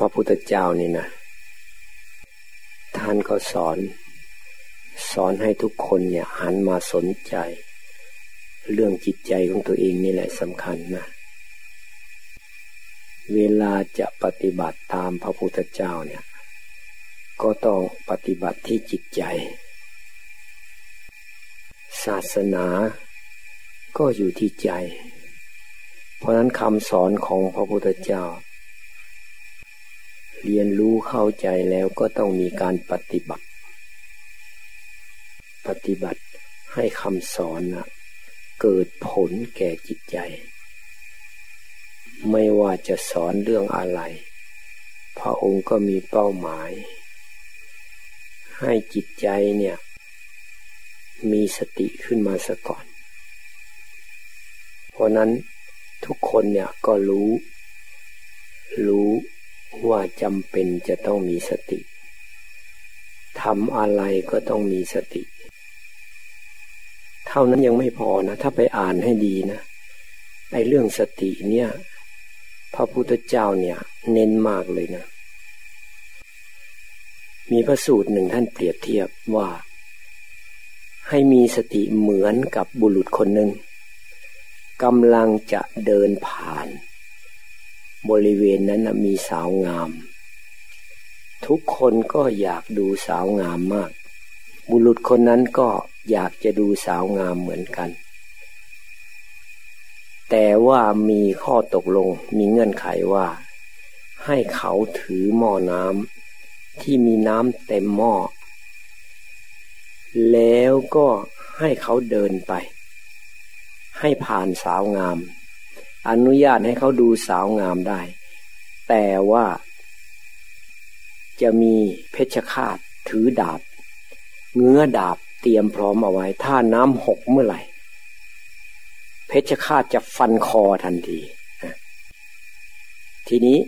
พระพุทธเจ้านี่นะท่านก็สอน สอนให้ทุกคนเนี่ยหันมาสนใจ เรื่องจิตใจของตัวเองนี่แหละสำคัญนะเวลาจะปฏิบัติตามพระพุทธเจ้าเนี่ย ก็ต้องปฏิบัติที่จิตใจ ศาสนาก็อยู่ที่ใจ เพราะนั้นคำสอนของพระพุทธเจ้า เรียนรู้เข้าใจแล้วก็ต้องมีการปฏิบัติ ปฏิบัติให้คำสอนนะเกิดผลแก่จิตใจ ไม่ว่าจะสอนเรื่องอะไร พระองค์ก็มีเป้าหมาย ให้จิตใจเนี่ย มีสติขึ้นมาซะก่อน เพราะนั้นทุกคนเนี่ยก็รู้ รู้ ว่าจำเป็นจะต้องมีสติทำอะไรก็ต้องมีสติ เท่านั้นยังไม่พอนะ ถ้าไปอ่านให้ดีนะไอเรื่องสติเนี่ย พระพุทธเจ้าเนี่ย เน้นมากเลยนะ มีพระสูตรหนึ่งท่านเปรียบเทียบว่า ให้มีสติเหมือนกับบุรุษคนหนึ่งกำลังจะเดินผ่าน บริเวณนั้นมีสาวงาม ทุกคนก็อยากดูสาวงามมาก บุรุษคนนั้นก็อยากจะดูสาวงามเหมือนกัน แต่ว่ามีข้อตกลงมีเงื่อนไขว่า ให้เขาถือหม้อน้ำที่มีน้ำเต็มหม้อ แล้วก็ให้เขาเดินไป ให้ผ่านสาวงาม อนุญาตให้เขาดูสาวงามได้ แต่ว่า จะมีเพชฌฆาตถือดาบ เงื้อดาบเตรียมพร้อมเอาไว้ ถ้าน้ำหกเมื่อไหร่ เพชฌฆาตจะฟันคอทันทีทีนี้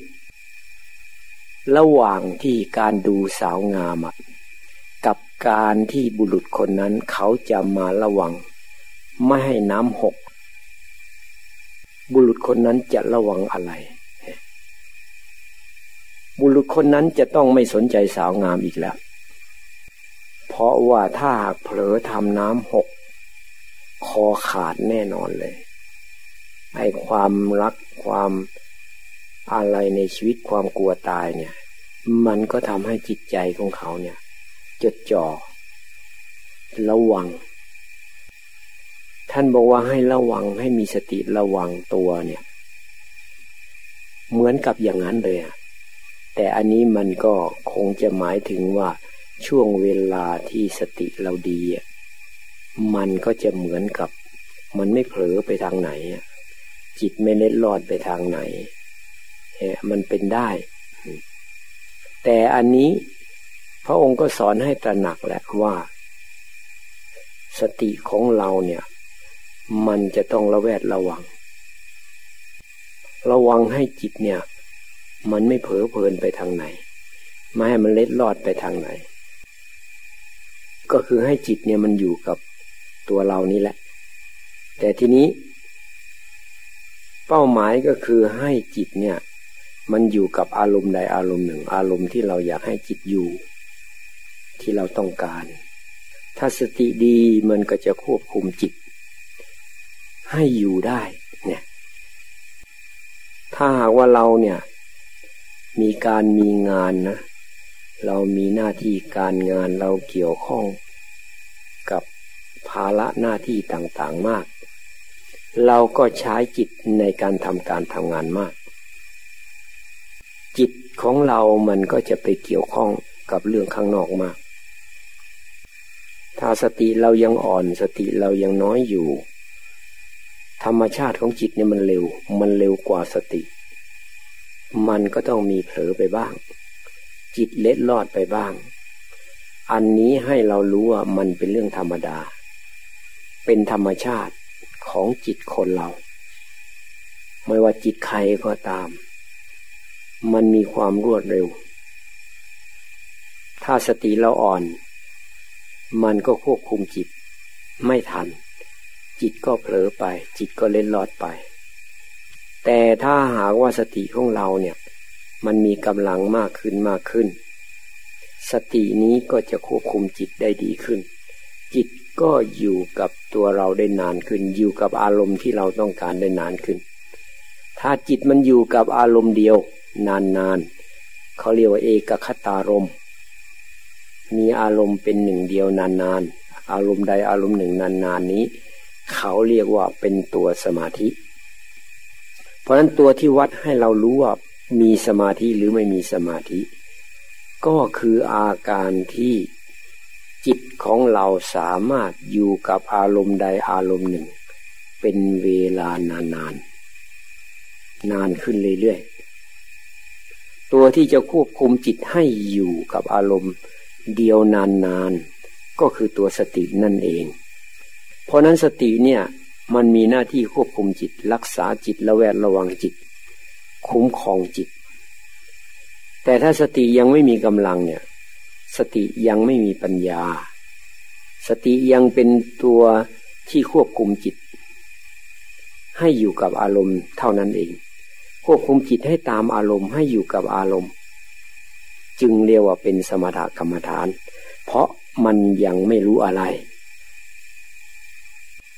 ระหว่างที่การดูสาวงามกับการที่บุรุษคนนั้นเขาจะมาระวัง ไม่ให้น้ำหก บุรุษคนนั้นจะระวังอะไร บุรุษคนนั้นจะต้องไม่สนใจสาวงามอีกแล้ว เพราะว่าถ้าหากเผลอทำน้ำหก คอขาดแน่นอนเลยไอ้ความรักความอะไรในชีวิตความกลัวตายเนี่ย มันก็ทำให้จิตใจของเขาเนี่ย จดจ่อระวัง ท่านบอกว่าให้ระวังให้มีสติระวังตัวเนี่ย เหมือนกับอย่างนั้นเลยอะแต่อันนี้มันก็คงจะหมายถึงว่าช่วงเวลาที่สติเราดีมันก็จะเหมือนกับ มันไม่เผลอไปทางไหนจิตไม่เล็ดลอดไปทางไหนมันเป็นได้ แต่อันนี้พระองค์ก็สอนให้ตระหนักแหละว่า สติของเราเนี่ย มันจะต้องระแวดระวัง ระวังให้จิตเนี่ย มันไม่เผลอเพลินไปทางไหน ไม่ให้มันเล็ดลอดไปทางไหน ก็คือให้จิตเนี่ยมันอยู่กับตัวเรานี่แหละ แต่ทีนี้ เป้าหมายก็คือให้จิตเนี่ย มันอยู่กับอารมณ์ใดอารมณ์หนึ่ง อารมณ์ที่เราอยากให้จิตอยู่ ที่เราต้องการ ถ้าสติดีมันก็จะควบคุมจิต ให้อยู่ได้ เนี่ย ถ้าหากว่าเราเนี่ย มีการมีงานนะ เรามีหน้าที่การงานเราเกี่ยวข้องกับภาระหน้าที่ต่างๆมาก เราก็ใช้จิตในการทำการทำงานมาก จิตของเรามันก็จะไปเกี่ยวข้องกับเรื่องข้างนอกมาก ถ้าสติเรายังอ่อนสติเรายังน้อยอยู่ ธรรมชาติของจิตเนี่ยมันเร็ว มันเร็วกว่าสติ มันก็ต้องมีเผลอไปบ้าง จิตเล็ดลอดไปบ้าง อันนี้ให้เรารู้ว่ามันเป็นเรื่องธรรมดา เป็นธรรมชาติของจิตคนเรา ไม่ว่าจิตใครก็ตาม มันมีความรวดเร็ว ถ้าสติเราอ่อน มันก็ควบคุมจิตไม่ทัน จิตก็เผลอไป จิตก็เล่นลอดไป แต่ถ้าหากว่าสติของเราเนี่ย มันมีกำลังมากขึ้นมากขึ้น สตินี้ก็จะควบคุมจิตได้ดีขึ้น จิตก็อยู่กับตัวเราได้นานขึ้น อยู่กับอารมณ์ที่เราต้องการได้นานขึ้น ถ้าจิตมันอยู่กับอารมณ์เดียวนานๆเขาเรียกว่าเอกคตารมมีอารมณ์เป็นหนึ่งเดียวนานๆอารมณ์ใดอารมณ์หนึ่งนานๆนี้ เขาเรียกว่าเป็นตัวสมาธิ เพราะฉะนั้นตัวที่วัดให้เรารู้ว่ามีสมาธิหรือไม่มีสมาธิ ก็คืออาการที่จิตของเราสามารถอยู่กับอารมณ์ใดอารมณ์หนึ่ง เป็นเวลานานๆนานนานขึ้นเรื่อยๆ ตัวที่จะควบคุมจิตให้อยู่กับอารมณ์เดียวนานๆ ก็คือตัวสตินั่นเอง เพราะนั้นสติเนี่ยมันมีหน้าที่ควบคุมจิต รักษาจิตละแวดระวังจิต คุ้มครองจิต แต่ถ้าสติยังไม่มีกำลังเนี่ย สติยังไม่มีปัญญา สติยังเป็นตัวที่ควบคุมจิต ให้อยู่กับอารมณ์เท่านั้นเอง ควบคุมจิตให้ตามอารมณ์ให้อยู่กับอารมณ์ จึงเรียกว่าเป็นสมถกรรมฐาน เพราะมันยังไม่รู้อะไร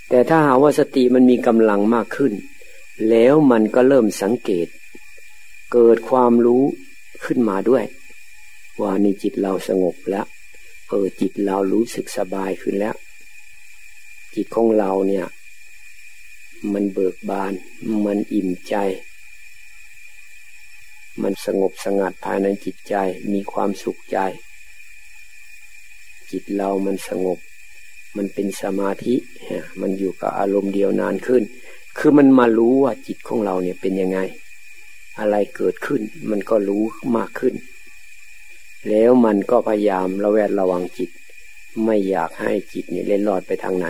แต่ถ้าหาว่าสติมันมีกำลังมากขึ้น แล้วมันก็เริ่มสังเกต เกิดความรู้ขึ้นมาด้วย ว่านี่จิตเราสงบแล้วเออจิตเรารู้สึกสบายขึ้นแล้ว จิตของเราเนี่ย มันเบิกบาน มันอิ่มใจ มันสงบสงัดภายในจิตใจมีความสุขใจ จิตเรามันสงบ มันเป็นสมาธิ มันอยู่กับอารมณ์เดียวนานขึ้น คือมันมารู้ว่าจิตของเราเนี่ยเป็นยังไง อะไรเกิดขึ้น มันก็รู้มากขึ้น แล้วมันก็พยายามระแวดระวังจิต ไม่อยากให้จิตเนี่ยเล่นลอดไปทางไหน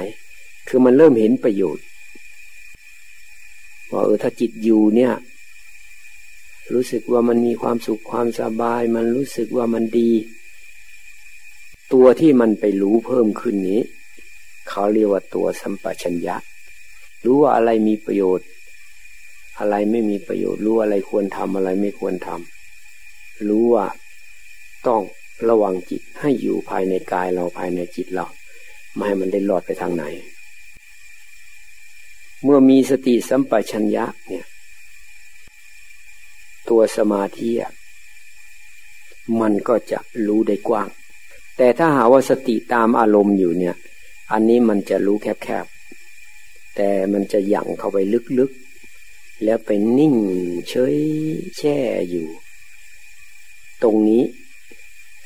คือมันเริ่มเห็นประโยชน์ว่าเออถ้าจิตอยู่เนี่ย รู้สึกว่ามันมีความสุขความสบาย มันรู้สึกว่ามันดี ตัวที่มันไปรู้เพิ่มขึ้นนี้ เขาเรียกว่าตัวสัมปชัญญะ รู้ว่าอะไรมีประโยชน์ อะไรไม่มีประโยชน์ รู้อะไรควรทำอะไรไม่ควรทำรู้ว่าต้องระวังจิตให้อยู่ภายในกายเราภายในจิตเรา ไม่ให้มันได้หลอดไปทางไหน เมื่อมีสติสัมปชัญญะเนี่ย ตัวสมาธิมันก็จะรู้ได้กว้าง แต่ถ้าหาว่าสติตามอารมณ์อยู่เนี่ย อันนี้มันจะรู้แคบๆ แต่มันจะหยั่งเข้าไปลึกๆ แล้วไปนิ่งเฉยแช่อยู่ ตรงนี้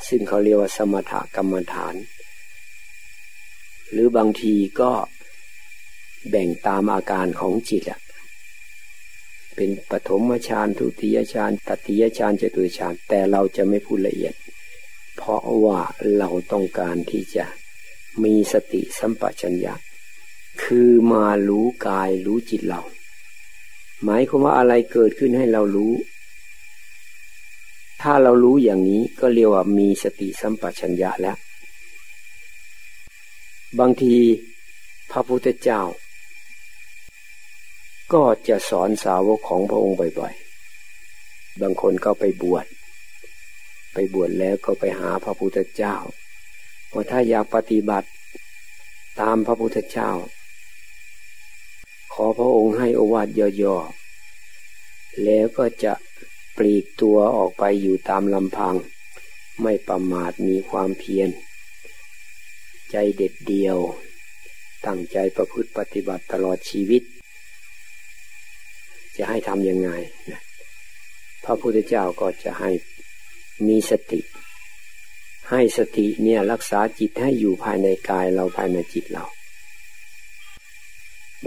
ซึ่งเขาเรียกว่าสมถกรรมฐาน หรือบางทีก็แบ่งตามอาการของจิตอะเป็นปฐมฌานทุติยฌานตติยฌานจตุฌานแต่เราจะไม่พูดละเอียด เพราะว่าเราต้องการที่จะ มีสติสัมปชัญญะ คือมารู้กายรู้จิตเรา หมายความว่าอะไรเกิดขึ้นให้เรารู้ ถ้าเรารู้อย่างนี้ก็เรียกว่ามีสติสัมปชัญญะแล้ว บางทีพระพุทธเจ้า ก็จะสอนสาวกของพระองค์บ่อยๆ บางคนก็ไปบวช ไปบวชแล้วก็ไปหาพระพุทธเจ้า ว่าถ้าอยากปฏิบัติ ตามพระพุทธเจ้า ขอพระองค์ให้อวาดย่อๆแล้วก็จะปลีกตัวออกไปอยู่ตามลำพัง ไม่ประมาทมีความเพียร ใจเด็ดเดียว ตั้งใจประพฤติปฏิบัติตลอดชีวิต จะให้ทำยังไง พระพุทธเจ้าก็จะให้มีสติ ให้สติเนี่ยรักษาจิตให้อยู่ภายในกายเราภายในจิตเรา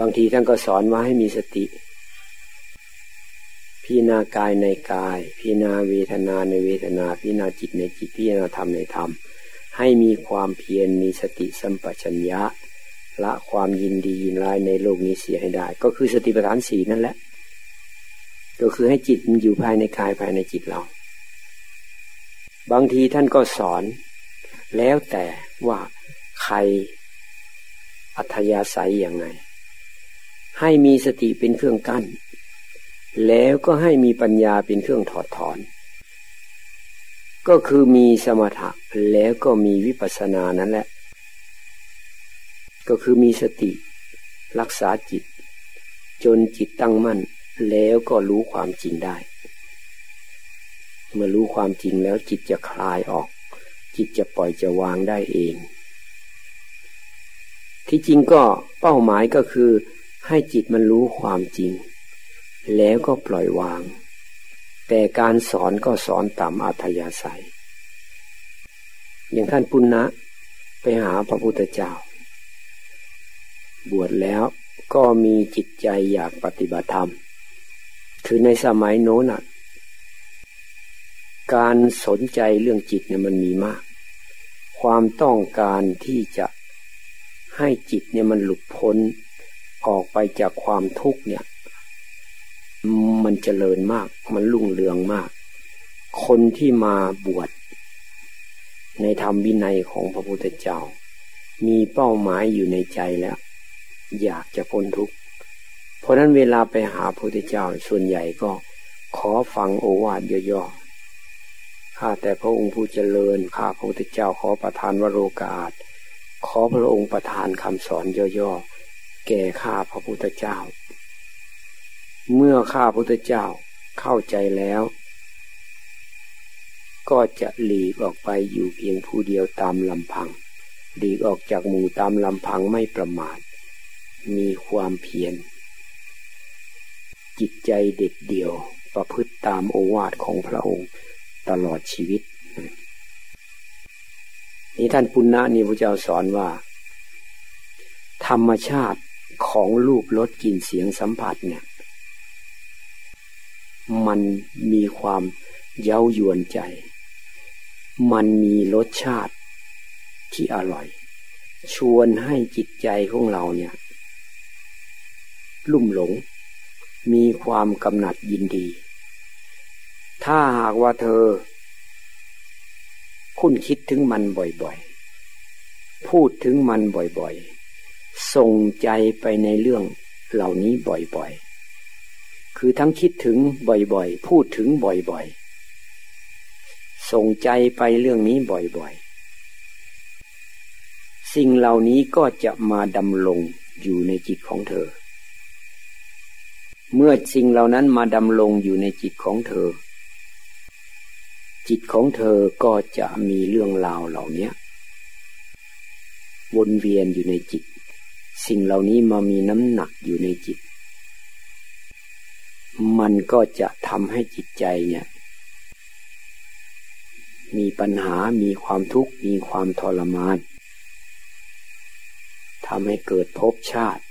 บางทีท่านก็สอนว่าให้มีสติ พิจารณากายในกาย พิจารณาเวทนาในเวทนา พิจารณาจิตในจิตพิจารณาธรรมในธรรม ให้มีความเพียรมีสติสัมปชัญญะละความยินดียินร้ายในโลกนี้เสียให้ได้ ก็คือสติปัฏฐานสีนั่นแหละ ก็คือให้จิตมันอยู่ภายในกายภายในจิตเรา บางทีท่านก็สอน แล้วแต่ว่าใครอัธยาศัยอย่างไงให้มีสติเป็นเครื่องกั้น แล้วก็ให้มีปัญญาเป็นเครื่องถอดถอน ก็คือมีสมถะแล้วก็มีวิปัสสนานั่นแหละ ก็คือมีสติ รักษาจิต จนจิตตั้งมั่น แล้วก็รู้ความจริงได้ เมื่อรู้ความจริงแล้วจิตจะคลายออก จิตจะปล่อยจะวางได้เอง ที่จริงก็เป้าหมายก็คือ ให้จิตมันรู้ความจริง แล้วก็ปล่อยวาง แต่การสอนก็สอนตามอัธยาศัย อย่างท่านปุณณะไปหาพระพุทธเจ้า บวชแล้วก็มีจิตใจอยากปฏิบัติธรรม คือในสมัยโน้น การสนใจเรื่องจิตเนี่ยมันมีมาก ความต้องการที่จะให้จิตเนี่ยมันหลุดพ้นออกไปจากความทุกข์เนี่ย มันเจริญมาก มันรุ่งเรืองมาก คนที่มาบวชในธรรมวินัยของพระพุทธเจ้า มีเป้าหมายอยู่ในใจแล้ว อยากจะพ้นทุกข์ เพราะนั้นเวลาไปหาพระพุทธเจ้าส่วนใหญ่ก็ขอฟังโอวาทย่อๆ ข้าแต่พระองค์ผู้เจริญ ข้าพระพุทธเจ้าขอประทานวโรกาส ขอพระองค์ประทานคำสอนย่อๆ แก่ข้าพระพุทธเจ้า เมื่อข้าพุทธเจ้าเข้าใจแล้ว ก็จะหลีกออกไปอยู่เพียงผู้เดียวตามลำพัง หลีกออกจากหมู่ตามลำพังไม่ประมาท มีความเพียร จิตใจเด็ดเดี่ยวประพฤติตามโอวาทของพระองค์ ตลอดชีวิต นี่ท่านปุณณะนี่พระเจ้าสอนว่า ธรรมชาติของรูปรสกลิ่นเสียงสัมผัสเนี่ย มันมีความเย้ายวนใจ มันมีรสชาติที่อร่อย ชวนให้จิตใจของเราเนี่ย ลุ่มหลง มีความกำหนัดยินดี ถ้าหากว่าเธอ คุ้นคิดถึงมันบ่อยๆ พูดถึงมันบ่อยๆ ส่งใจไปในเรื่องเหล่านี้บ่อยๆ คือทั้งคิดถึงบ่อยๆ พูดถึงบ่อยๆ ส่งใจไปเรื่องนี้บ่อยๆ สิ่งเหล่านี้ก็จะมาดำลงอยู่ในจิตของเธอ เมื่อสิ่งเหล่านั้นมาดำลงอยู่ในจิตของเธอ จิตของเธอก็จะมีเรื่องราวเหล่านี้วนเวียนอยู่ในจิต สิ่งเหล่านี้มามีน้ำหนักอยู่ในจิต มันก็จะทำให้จิตใจเนี่ย มีปัญหามีความทุกข์ มีความทรมานทำให้เกิดภพชาติ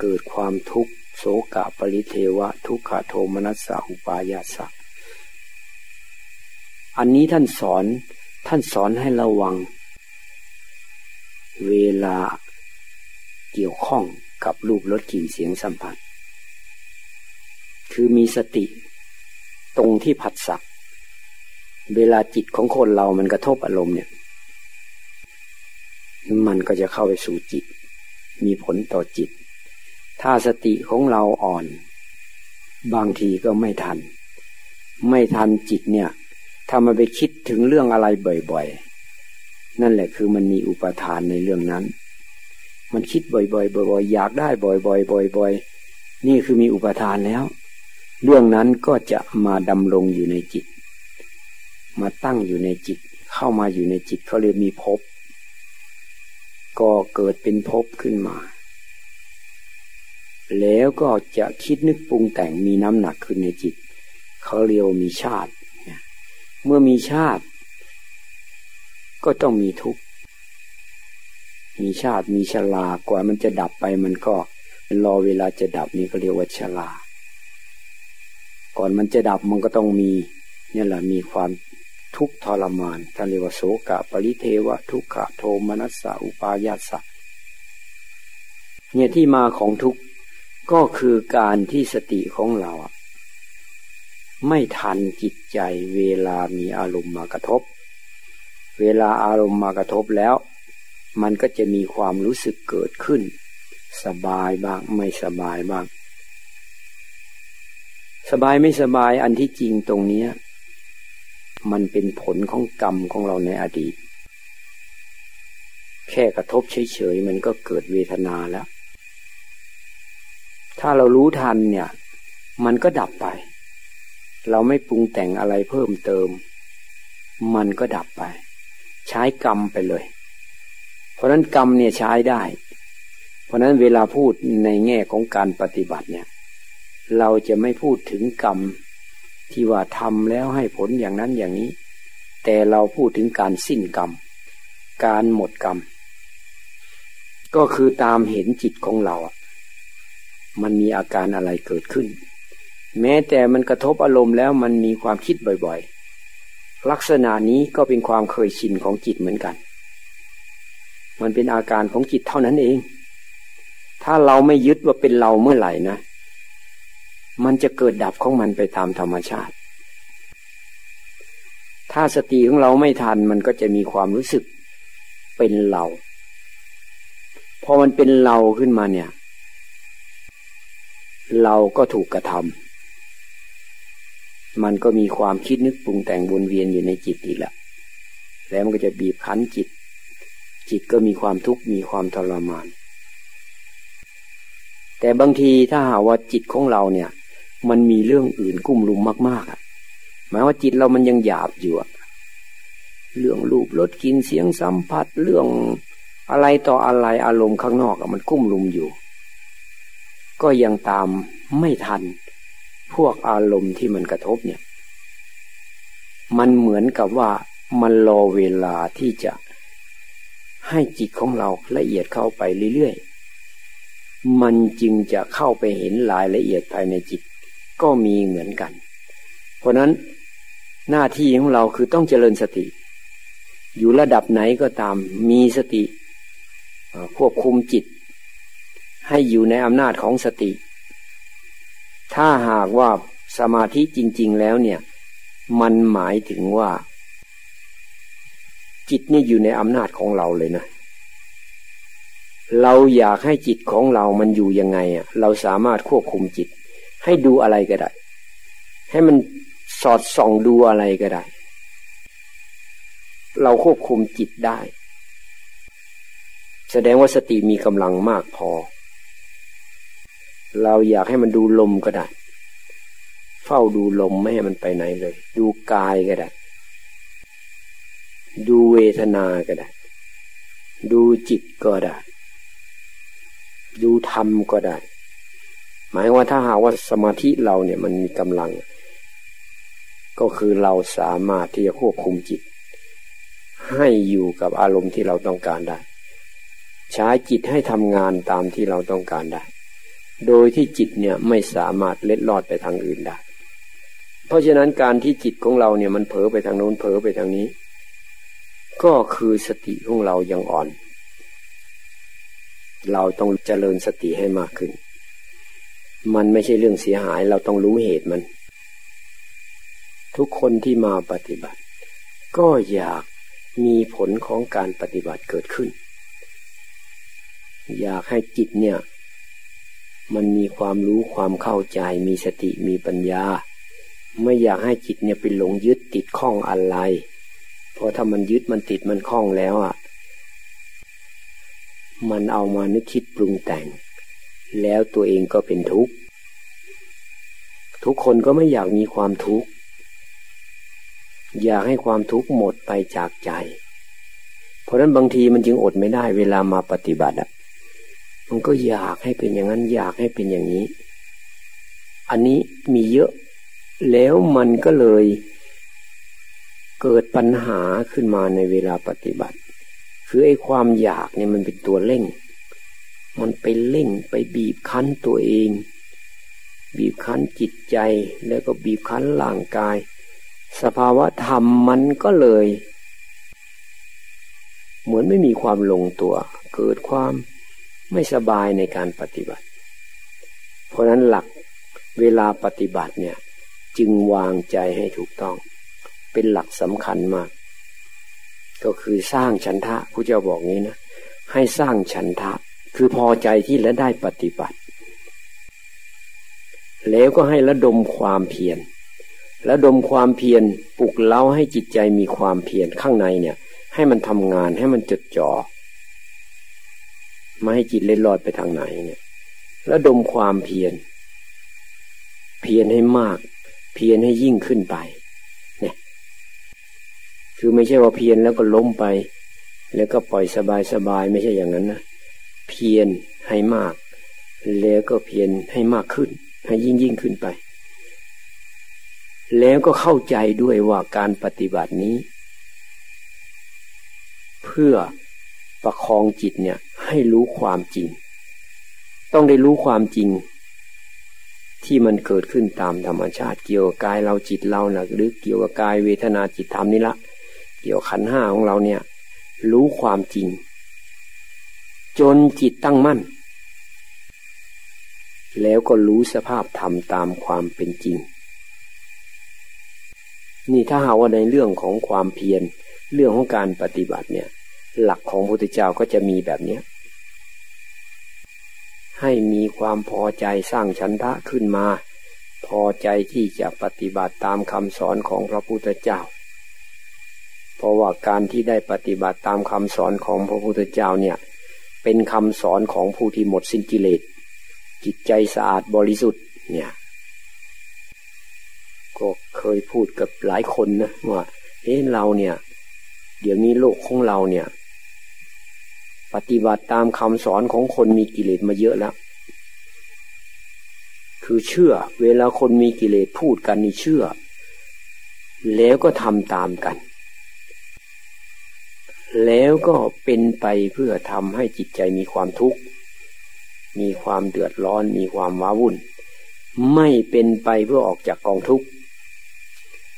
เกิดความทุกข์โศกะปริเทวะ ทุกขโทมนัสสะอุปายาสะ อันนี้ท่านสอนท่านสอนให้ระวัง เวลาเกี่ยวข้องกับรูปรสกลิ่นเสียงสัมผัส คือมีสติตรงที่ผัสสะเวลาจิตของคนเรามันกระทบอารมณ์เนี่ย มันก็จะเข้าไปสู่จิต มีผลต่อจิต ถ้าสติของเราอ่อน บางทีก็ไม่ทัน ไม่ทันจิตเนี่ย ถ้ามันไปคิดถึงเรื่องอะไรบ่อย ๆ นั่นแหละคือมันมีอุปทานในเรื่องนั้น มันคิดบ่อยๆบ่อยๆอยากได้บ่อยๆบ่อยๆนี่คือมีอุปทานแล้ว เรื่องนั้นก็จะมาดำรงอยู่ในจิต มาตั้งอยู่ในจิต เข้ามาอยู่ในจิตเขาเรียกมีภพก็เกิดเป็นภพขึ้นมา แล้วก็จะคิดนึกปรุงแต่งมีน้ำหนักขึ้นในจิต เขาเรียกมีชาติ เมื่อมีชาติ ก็ต้องมีทุกข์ มีชาติมีชรากว่ามันจะดับไปมันก็รอเวลาจะดับนี่ก็เรียกว่าชราก่อนมันจะดับมันก็ต้องมีนี่แหละมีความทุกข์ทรมานท่านเรียกว่าโสกะปริเทวะทุกขะโทมนัสสะอุปายาสะเนี่ยที่มาของทุกข์ก็คือการที่สติของเรา ไม่ทันจิตใจเวลามีอารมณ์มากระทบ เวลาอารมณ์มากระทบแล้ว มันก็จะมีความรู้สึกเกิดขึ้น สบายบ้างไม่สบายบ้าง สบายไม่สบายอันที่จริงตรงนี้มันเป็นผลของกรรมของเราในอดีต แค่กระทบเฉยๆมันก็เกิดเวทนาแล้ว ถ้าเรารู้ทันเนี่ย มันก็ดับไป เราไม่ปรุงแต่งอะไรเพิ่มเติม มันก็ดับไป ใช้กรรมไปเลย เพราะนั้นกรรมเนี่ยใช้ได้ เพราะนั้นเวลาพูดในแง่ของการปฏิบัติเนี่ย เราจะไม่พูดถึงกรรมที่ว่าทำแล้วให้ผลอย่างนั้นอย่างนี้ แต่เราพูดถึงการสิ้นกรรม การหมดกรรม ก็คือตามเห็นจิตของเรา มันมีอาการอะไรเกิดขึ้น แม้แต่มันกระทบอารมณ์แล้วมันมีความคิดบ่อยๆ ลักษณะนี้ก็เป็นความเคยชินของจิตเหมือนกัน มันเป็นอาการของจิตเท่านั้นเอง ถ้าเราไม่ยึดว่าเป็นเราเมื่อไหร่นะ มันจะเกิดดับของมันไปตามธรรมชาติ ถ้าสติของเราไม่ทันมันก็จะมีความรู้สึกเป็นเรา พอมันเป็นเราขึ้นมาเนี่ย เราก็ถูกกระทำ มันก็มีความคิดนึกปรุงแต่งวนเวียนอยู่ในจิตอีกแล้วแล้วมันก็จะบีบคั้นจิต จิตก็มีความทุกข์มีความทรมาน แต่บางทีถ้าหาว่าจิตของเราเนี่ย มันมีเรื่องอื่นกุ้มลุมมากๆอะหมายว่าจิตเรามันยังหยาบอยู่อะเรื่องรูปรสกินเสียงสัมผัสเรื่องอะไรต่ออะไรอารมณ์ข้างนอกอะมันกุ้มลุมอยู่ ก็ยังตามไม่ทัน พวกอารมณ์ที่มันกระทบเนี่ย มันเหมือนกับว่ามันรอเวลาที่จะให้จิตของเราละเอียดเข้าไปเรื่อยๆ มันจึงจะเข้าไปเห็นรายละเอียดภายในจิต ก็มีเหมือนกัน เพราะนั้นหน้าที่ของเราคือต้องเจริญสติ อยู่ระดับไหนก็ตามมีสติควบคุมจิต ให้อยู่ในอำนาจของสติ ถ้าหากว่าสมาธิจริง ๆ แล้วเนี่ย มันหมายถึงว่า จิตนี่อยู่ในอำนาจของเราเลยนะ เราอยากให้จิตของเรามันอยู่ยังไงอะ เราสามารถควบคุมจิต ให้ดูอะไรก็ได้ ให้มันสอดส่องดูอะไรก็ได้ เราควบคุมจิตได้ แสดงว่าสติมีกำลังมากพอ เราอยากให้มันดูลมก็ได้ เฝ้าดูลมไม่ให้มันไปไหนเลย ดูกายก็ได้ ดูเวทนาก็ได้ ดูจิตก็ได้ ดูธรรมก็ได้ หมายว่าถ้าหากว่าสมาธิเราเนี่ยมันมีกำลัง ก็คือเราสามารถที่จะควบคุมจิต ให้อยู่กับอารมณ์ที่เราต้องการได้ ใช้จิตให้ทำงานตามที่เราต้องการได้ โดยที่จิตเนี่ยไม่สามารถเล็ดลอดไปทางอื่นได้ เพราะฉะนั้นการที่จิตของเราเนี่ยมันเผลอไปทางโน้นเผลอไปทางนี้ ก็คือสติของเรายังอ่อน เราต้องเจริญสติให้มากขึ้น มันไม่ใช่เรื่องเสียหายเราต้องรู้เหตุมัน ทุกคนที่มาปฏิบัติ ก็อยากมีผลของการปฏิบัติเกิดขึ้น อยากให้จิตเนี่ย มันมีความรู้ความเข้าใจมีสติมีปัญญา ไม่อยากให้จิตเนี่ยไปหลงยึดติดข้องอะไร เพราะถ้ามันยึดมันติดมันข้องแล้วอะ มันเอามานึกคิดปรุงแต่ง แล้วตัวเองก็เป็นทุกข์ทุกคนก็ไม่อยากมีความทุกข์อยากให้ความทุกข์หมดไปจากใจ เพราะนั้นบางทีมันจึงอดไม่ได้เวลามาปฏิบัติอะ มันก็อยากให้เป็นอย่างนั้น อยากให้เป็นอย่างนี้ อันนี้มีเยอะ แล้วมันก็เลย เกิดปัญหาขึ้นมาในเวลาปฏิบัติ คือไอ้ความอยากเนี่ยมันเป็นตัวเร่ง มันไปเล่งไปบีบคั้นตัวเอง บีบคั้นจิตใจแล้วก็บีบคั้นร่างกาย สภาวะธรรมมันก็เลย เหมือนไม่มีความลงตัว เกิดความ ไม่สบายในการปฏิบัติ เพราะนั้นหลักเวลาปฏิบัติเนี่ย จึงวางใจให้ถูกต้อง เป็นหลักสำคัญมาก ก็คือสร้างฉันทะพระเจ้าบอกงี้นะ ให้สร้างฉันทะ คือพอใจที่และได้ปฏิบัติ แล้วก็ให้ระดมความเพียรแล้วดมความเพียรปลุกเล้าให้จิตใจมีความเพียรข้างในเนี่ย ให้มันทำงานให้มันจดจ่อ ไม่ให้จิตเล็ดลอดไปทางไหนเนี่ยแล้วดมความเพียร เพียรให้มาก เพียรให้ยิ่งขึ้นไป เนี่ย คือไม่ใช่ว่าเพียรแล้วก็ล้มไป แล้วก็ปล่อยสบายสบายไม่ใช่อย่างนั้นนะเพียรให้มาก แล้วก็เพียรให้มากขึ้น ให้ยิ่งยิ่งขึ้นไป แล้วก็เข้าใจด้วยว่าการปฏิบัตินี้ เพื่อประคองจิตเนี่ย ให้รู้ความจริง ต้องได้รู้ความจริง ที่มันเกิดขึ้นตามธรรมชาติเกี่ยวกับกายเราจิตเรานะหรือเกี่ยวกับกายเวทนาจิตธรรมนี่ละเกี่ยวขันห้าของเราเนี่ย รู้ความจริง จนจิตตั้งมั่น แล้วก็รู้สภาพธรรมตามความเป็นจริง นี่ถ้าหาว่าในเรื่องของความเพียรเรื่องของการปฏิบัติเนี่ย หลักของพระพุทธเจ้าก็จะมีแบบเนี้ย ให้มีความพอใจสร้างฉันทะขึ้นมา พอใจที่จะปฏิบัติตามคำสอนของพระพุทธเจ้า เพราะว่าการที่ได้ปฏิบัติตามคำสอนของพระพุทธเจ้าเนี่ย เป็นคำสอนของผู้ที่หมดสิ้นกิเลส จิตใจสะอาดบริสุทธิ์เนี่ย ก็เคยพูดกับหลายคนนะว่าเฮ้เราเนี่ย เดี๋ยวนี้โลกของเราเนี่ย ปฏิบัติตามคำสอนของคนมีกิเลสมาเยอะแล้ว คือเชื่อ เวลาคนมีกิเลสพูดกันนี่เชื่อ แล้วก็ทำตามกัน แล้วก็เป็นไปเพื่อทำให้จิตใจมีความทุกข์ มีความเดือดร้อน มีความว้าวุ่น ไม่เป็นไปเพื่อออกจากกองทุกข์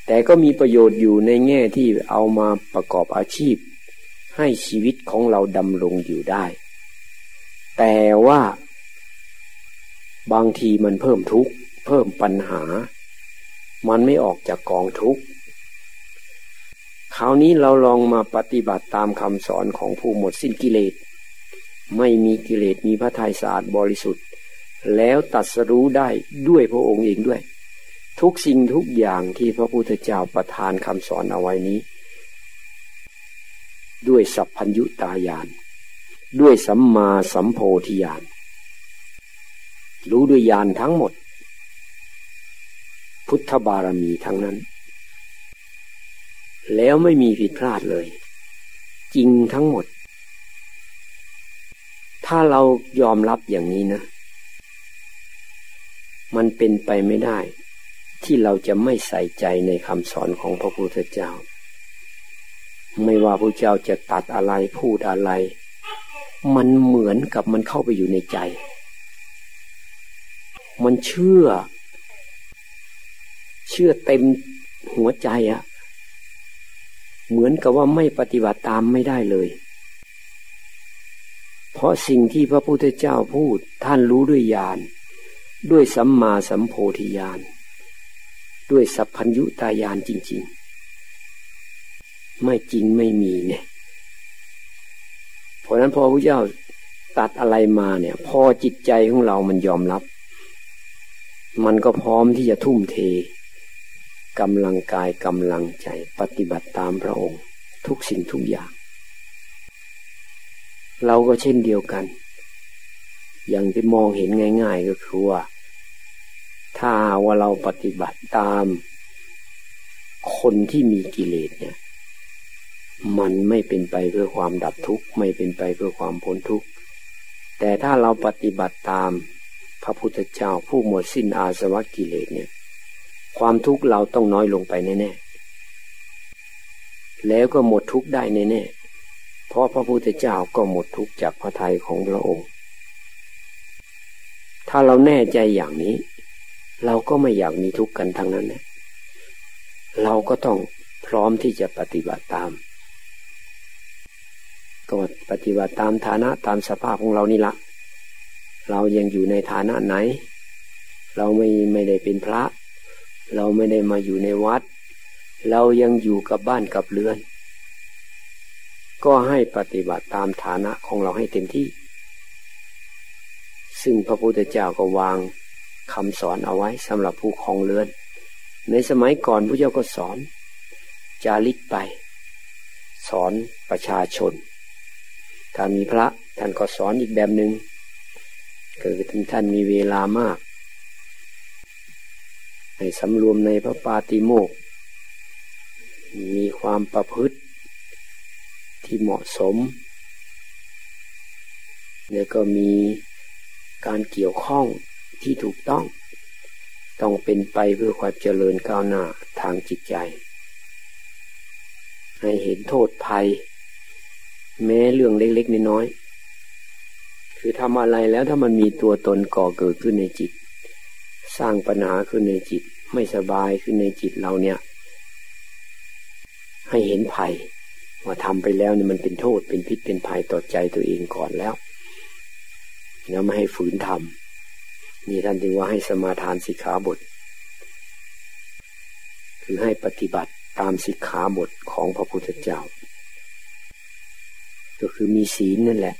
แต่ก็มีประโยชน์อยู่ในแง่ที่เอามาประกอบอาชีพ ให้ชีวิตของเราดำรงอยู่ได้ แต่ว่า บางทีมันเพิ่มทุกข์ เพิ่มปัญหา มันไม่ออกจากกองทุกข์คราวนี้เราลองมาปฏิบัติตามคำสอนของผู้หมดสิ้นกิเลส ไม่มีกิเลสมีพระทัยสะอาดบริสุทธิ์ แล้วตัดสรู้ได้ด้วยพระองค์เองด้วย ทุกสิ่งทุกอย่างที่พระพุทธเจ้าประทานคำสอนเอาไว้นี้ ด้วยสัพพัญญุตายาน ด้วยสัมมาสัมโพธิญาณ รู้ด้วยญาณทั้งหมด พุทธบารมีทั้งนั้น แล้วไม่มีผิดพลาดเลย จริงทั้งหมด ถ้าเรายอมรับอย่างนี้นะ มันเป็นไปไม่ได้ ที่เราจะไม่ใส่ใจในคำสอนของพระพุทธเจ้า ไม่ว่าพระเจ้าจะตัดอะไรพูดอะไร มันเหมือนกับมันเข้าไปอยู่ในใจ มันเชื่อ เชื่อเต็มหัวใจอะเหมือนกับว่าไม่ปฏิบัติตามไม่ได้เลย เพราะสิ่งที่พระพุทธเจ้าพูดท่านรู้ด้วยญาณด้วยสัมมาสัมโพธิญาณด้วยสัพพัญญุตายานจริง ๆ ไม่จริงไม่มีเนี่ยเพราะนั้นพอพระเจ้าตัดอะไรมาเนี่ย พอจิตใจของเรามันยอมรับ มันก็พร้อมที่จะทุ่มเทกำลังกายกำลังใจ ปฏิบัติตามพระองค์ ทุกสิ่งทุกอย่าง เราก็เช่นเดียวกัน อย่างที่มองเห็นง่าย ๆ ก็คือว่า ถ้าว่าเราปฏิบัติตาม คนที่มีกิเลสเนี่ย มันไม่เป็นไปเพื่อความดับทุกข์ไม่เป็นไปเพื่อความพ้นทุกข์แต่ถ้าเราปฏิบัติตามพระพุทธเจ้าผู้หมดสิ้นอาสวะกิเลสเนี่ย ความทุกข์เราต้องน้อยลงไปแน่ๆแล้วก็หมดทุกข์ได้แน่ๆเพราะพระพุทธเจ้าก็หมดทุกข์จากพระทัยของพระองค์ ถ้าเราแน่ใจอย่างนี้ เราก็ไม่อยากมีทุกข์กันทั้งนั้นเนี่ยเราก็ต้องพร้อมที่จะปฏิบัติตาม ก็ปฏิบัติตามฐานะตามสภาพของเรานี่ละ เรายังอยู่ในฐานะไหน เราไม่ไม่ได้เป็นพระ เราไม่ได้มาอยู่ในวัด เรายังอยู่กับบ้านกับเรือน ก็ให้ปฏิบัติตามฐานะของเราให้เต็มที่ ซึ่งพระพุทธเจ้าก็วางคำสอนเอาไว้สำหรับผู้คลองเรือน ในสมัยก่อนพระเจ้าก็สอน จาริกไป สอนประชาชน ถ้ามีพระท่านก็สอนอีกแบบหนึง่งคือท่านท่านมีเวลามาก ให้สำรวมในพระปาติโมก มีความประพฤติที่เหมาะสม แล้วก็มีการเกี่ยวข้องที่ถูกต้อง ต้องเป็นไปเพื่อความเจริญก้าวหน้าทางจิตใจ ให้เห็นโทษภัย แม้เรื่องเล็กๆน้อยๆคือทำอะไรแล้วถ้ามันมีตัวตนก่อเกิดขึ้นในจิต สร้างปัญหาขึ้นในจิต ไม่สบายขึ้นในจิตเราเนี่ย ให้เห็นภัยว่าทำไปแล้วเนี่ยมันเป็นโทษเป็นพิษเป็นภัยต่อใจตัวเองก่อนแล้วแล้วไม่ให้ฝืนทำนี่ท่านจึงว่าให้สมาทานสิกขาบท คือให้ปฏิบัติตามสิกขาบทของพระพุทธเจ้า ก็คือมีศีลนั่นแหละ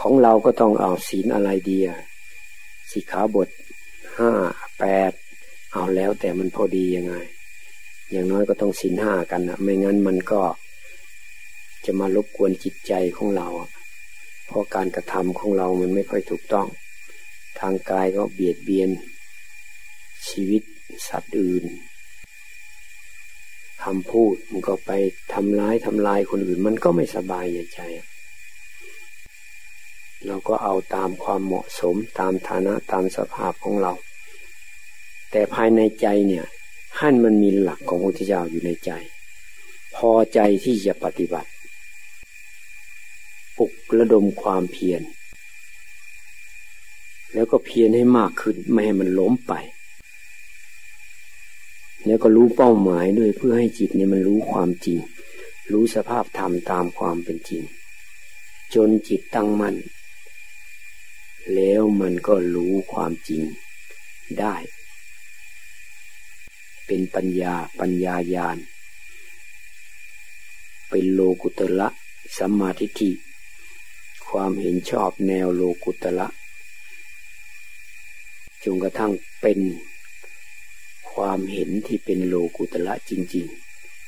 ของเราก็ต้องเอาศีลอะไรดีอะสิขาบทห้าแปดเอาแล้วแต่มันพอดียังไง อย่างน้อยก็ต้องศีลห้ากันนะไม่งั้นมันก็จะมารบกวนจิตใจของเรา เพราะการกระทำของเรามันไม่ค่อยถูกต้อง ทางกายก็เบียดเบียน ชีวิตสัตว์อื่น คำพูดมันก็ไปทำร้ายทำลายคนอื่น มันก็ไม่สบายใจ เราก็เอาตามความเหมาะสมตามฐานะตามสภาพของเรา แต่ภายในใจเนี่ยท่านมันมีหลักของพระพุทธเจ้าอยู่ในใจ พอใจที่จะปฏิบัติปลุกระดมความเพียรแล้วก็เพียรให้มากขึ้นไม่ให้มันล้มไป แล้วก็รู้เป้าหมายด้วยเพื่อให้จิตเนี่ยมันรู้ความจริง รู้สภาพธรรมตามความเป็นจริง จนจิตตั้งมัน่นแล้วมันก็รู้ความจริงได้ เป็นปัญญาปัญญายานเป็นโลกุตละสัมมาทิฏฐิความเห็นชอบแนวโลกุตละจนกระทั่งเป็น ความเห็นที่เป็นโลกุตละจริง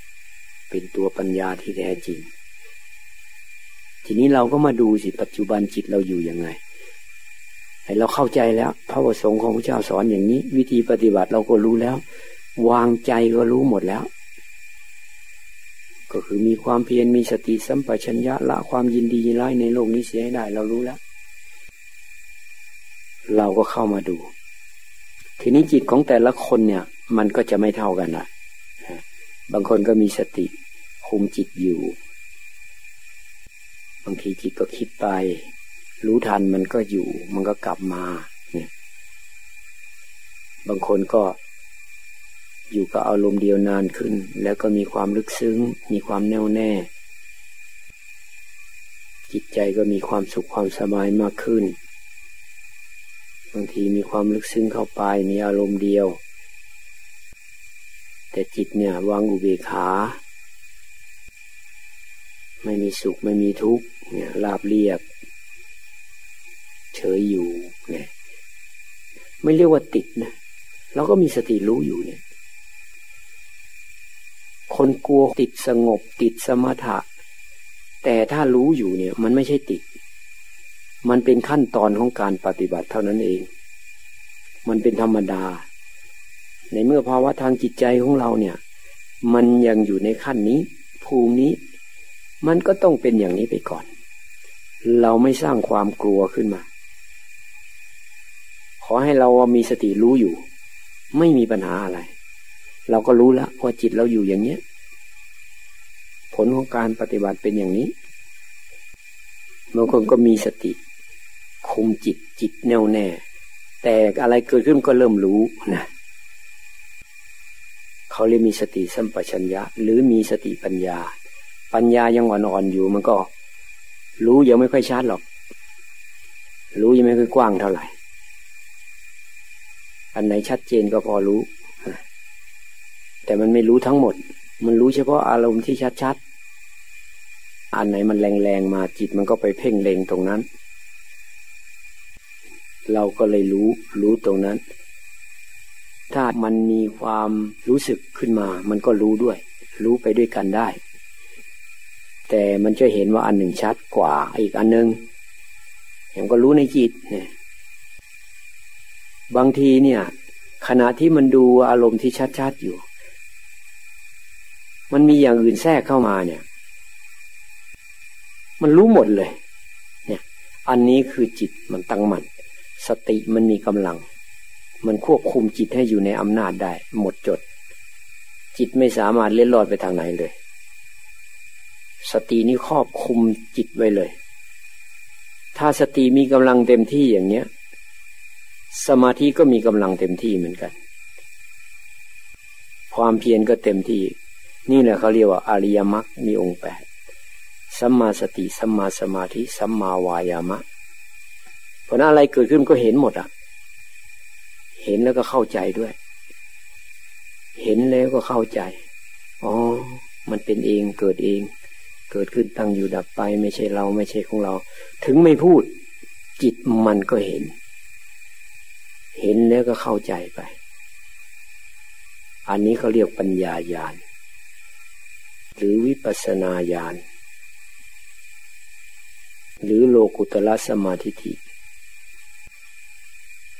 ๆ เป็นตัวปัญญาที่แท้จริง ทีนี้เราก็มาดูสิปัจจุบันจิตเราอยู่ยังไง ให้เราเข้าใจแล้ว พระประสงค์ของพระเจ้าสอนอย่างนี้ วิธีปฏิบัติเราก็รู้แล้ว วางใจก็รู้หมดแล้ว ก็คือมีความเพียรมีสติสัมปชัญญะละความยินดียินร้ายในโลกนี้เสียให้ได้ เรารู้แล้ว เราก็เข้ามาดูทีนี้จิตของแต่ละคนเนี่ย มันก็จะไม่เท่ากันละบางคนก็มีสติคุมจิตอยู่ บางทีจิตก็คิดไป รู้ทันมันก็อยู่ มันก็กลับมาเนี่ยบางคนก็อยู่กับอารมณ์เดียวนานขึ้น แล้วก็มีความลึกซึ้ง มีความแน่วแน่ จิตใจก็มีความสุขความสบายมากขึ้น บางทีมีความลึกซึ้งเข้าไป มีอารมณ์เดียว แต่จิตเนี่ยวางอุเบกขา ไม่มีสุขไม่มีทุกข์เนี่ยราบเรียบ เฉยอยู่เนี่ยไม่เรียกว่าติดนะเราก็มีสติรู้อยู่เนี่ย คนกลัวติดสงบติดสมถะ แต่ถ้ารู้อยู่เนี่ย มันไม่ใช่ติด มันเป็นขั้นตอนของการปฏิบัติเท่านั้นเอง มันเป็นธรรมดา ในเมื่อภาวะทางจิตใจของเราเนี่ย มันยังอยู่ในขั้นนี้ ภูมินี้ มันก็ต้องเป็นอย่างนี้ไปก่อน เราไม่สร้างความกลัวขึ้นมา ขอให้เรามีสติรู้อยู่ ไม่มีปัญหาอะไร เราก็รู้แล้วว่าจิตเราอยู่อย่างเนี้ย ผลของการปฏิบัติเป็นอย่างนี้บางคนก็มีสติ คุมจิตจิตแน่วแน่ แต่อะไรเกิดขึ้นก็เริ่มรู้นะ เขาเรียกมีสติสัมปชัญญะ หรือมีสติปัญญา ปัญญายังอ่อนๆอยู่มันก็ รู้ยังไม่ค่อยชัดหรอก รู้ยังไม่ค่อยกว้างเท่าไหร่ อันไหนชัดเจนก็พอรู้ แต่มันไม่รู้ทั้งหมด มันรู้เฉพาะอารมณ์ที่ชัดๆ อันไหนมันแรงๆมาจิตมันก็ไปเพ่งเลงตรงนั้น เราก็เลยรู้รู้ตรงนั้น ถ้ามันมีความรู้สึกขึ้นมา มันก็รู้ด้วย รู้ไปด้วยกันได้ แต่มันจะเห็นว่าอันหนึ่งชัดกว่าอีกอันหนึ่งอย่างก็รู้ในจิตเนี่ยบางทีเนี่ย ขณะที่มันดูอารมณ์ที่ชัดๆอยู่ มันมีอย่างอื่นแทรกเข้ามาเนี่ย มันรู้หมดเลย เนี่ย อันนี้คือจิตมันตั้งมัน่นสติมันมีกำลัง มันควบคุมจิตให้อยู่ในอำนาจได้ หมดจด จิตไม่สามารถเล่นลอดไปทางไหนเลย สตินี้ครอบคุมจิตไว้เลย ถ้าสติมีกำลังเต็มที่อย่างเนี้ย สมาธิก็มีกำลังเต็มที่เหมือนกัน ความเพียรก็เต็มที่ นี่แหละเขาเรียกว่าอริยมรรคมีองค์แปดสัมมาสติสัมมาสมาธิสัมมาวายามะ เพราะนั้นอะไรเกิดขึ้นก็เห็นหมดอะ เห็นแล้วก็เข้าใจด้วย เห็นแล้วก็เข้าใจ อ๋อ มันเป็นเองเกิดเอง เกิดขึ้นตั้งอยู่ดับไป ไม่ใช่เราไม่ใช่ของเรา ถึงไม่พูด จิตมันก็เห็น เห็นแล้วก็เข้าใจไป อันนี้เขาเรียกปัญญาญาณ หรือวิปัสนาญาณ หรือโลกุตละสมาธิิ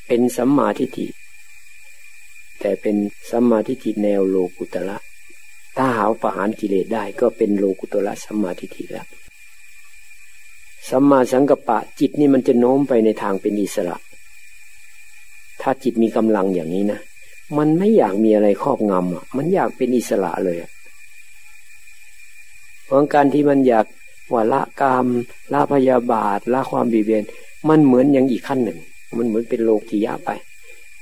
เป็นสัมมาทิฏฐิแต่เป็นสัมมาทิฏฐิแนวโลกุตละถ้าหาประหารกิเลสได้ก็เป็นโลกุตละสัมมาทิฏฐิแล้วสัมมาสังกัปปะจิตนี่มันจะโน้มไปในทางเป็นอิสระ ถ้าจิตมีกำลังอย่างนี้นะ มันไม่อยากมีอะไรครอบงำอะ มันอยากเป็นอิสระเลยเพราะการที่มันอยากว่าละกามละพยาบาทละความบีเบียน มันเหมือนอย่างอีกขั้นหนึ่ง มันเหมือนเป็นโลกียะไป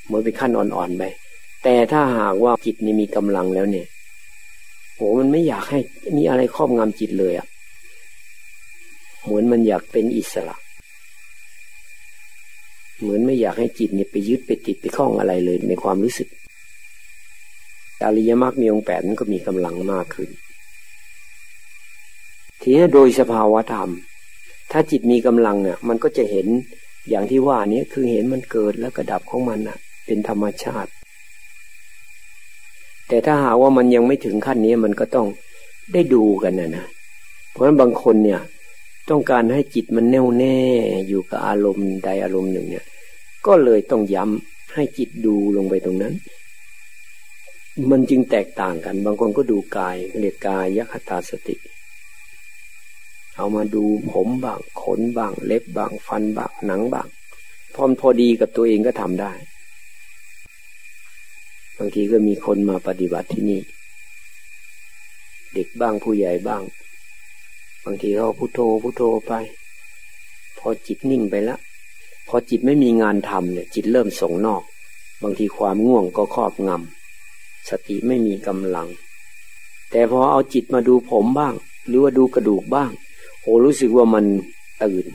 เหมือนเป็นขั้นอ่อนๆไป แต่ถ้าหากว่าจิตนี่มีกำลังแล้วเนี่ยโหมันไม่อยากให้มีอะไรครอบงำจิตเลยอะ่ะ เหมือนมันอยากเป็นอิสระ เหมือนไม่อยากให้จิตเนี่ยไปยึดไปติดไปคล้องอะไรเลยในความรู้สึก อริยมรรคมีองค์แปดมันก็มีกำลังมากขึ้น ทีนี้โดยสภาวะธรรม ถ้าจิตมีกำลังเนี่ยมันก็จะเห็น อย่างที่ว่านี้คือเห็นมันเกิดแล้วกระดับของมันนะเป็นธรรมชาติ แต่ถ้าหาว่ามันยังไม่ถึงขั้นนี้มันก็ต้องได้ดูกันนะนะเพราะฉะนั้นบางคนเนี่ย ต้องการให้จิตมันแน่วแน่อยู่กับอารมณ์ใดอารมณ์หนึ่งเนี่ย ก็เลยต้องย้ำให้จิตดูลงไปตรงนั้น มันจึงแตกต่างกัน บางคนก็ดูกายเรียกกายยคตาสติ เอามาดูผมบางขนบางเล็บบางฟันบางหนังบางพอมพอดีกับตัวเองก็ทำได้ บางทีก็มีคนมาปฏิบัติที่นี่ เด็กบ้างผู้ใหญ่บ้าง บางทีเขาพุโทโธพุโทโธไป พอจิตนิ่งไปแล้วพอจิตไม่มีงานทำเนี่ย จิตเริ่มส่งนอก บางทีความง่วงก็ครอบงำสติไม่มีกำลัง แต่พอเอาจิตมาดูผมบ้าง หรือว่าดูกระดูกบ้าง โอ้รู้สึกว่ามันตื่น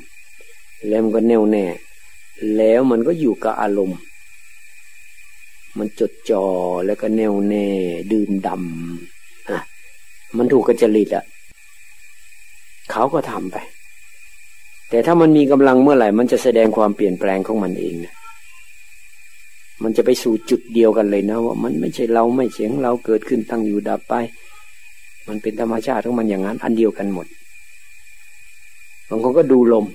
แล้วมันก็แน่วแน่ แล้วมันก็อยู่กับอารมณ์ มันจดจ่อแล้วก็แน่วแน่ ดื่มดำอะมันถูกกระจริตอะเขาก็ทำไป แต่ถ้ามันมีกำลังเมื่อไหร่ มันจะแสดงความเปลี่ยนแปลงของมันเองนะมันจะไปสู่จุดเดียวกันเลยนะว่ามันไม่ใช่เราไม่เสียงเราเกิดขึ้นตั้งอยู่ดับไป มันเป็นธรรมชาติของมันอย่างนั้น อันเดียวกันหมด บางคนก็ดูลม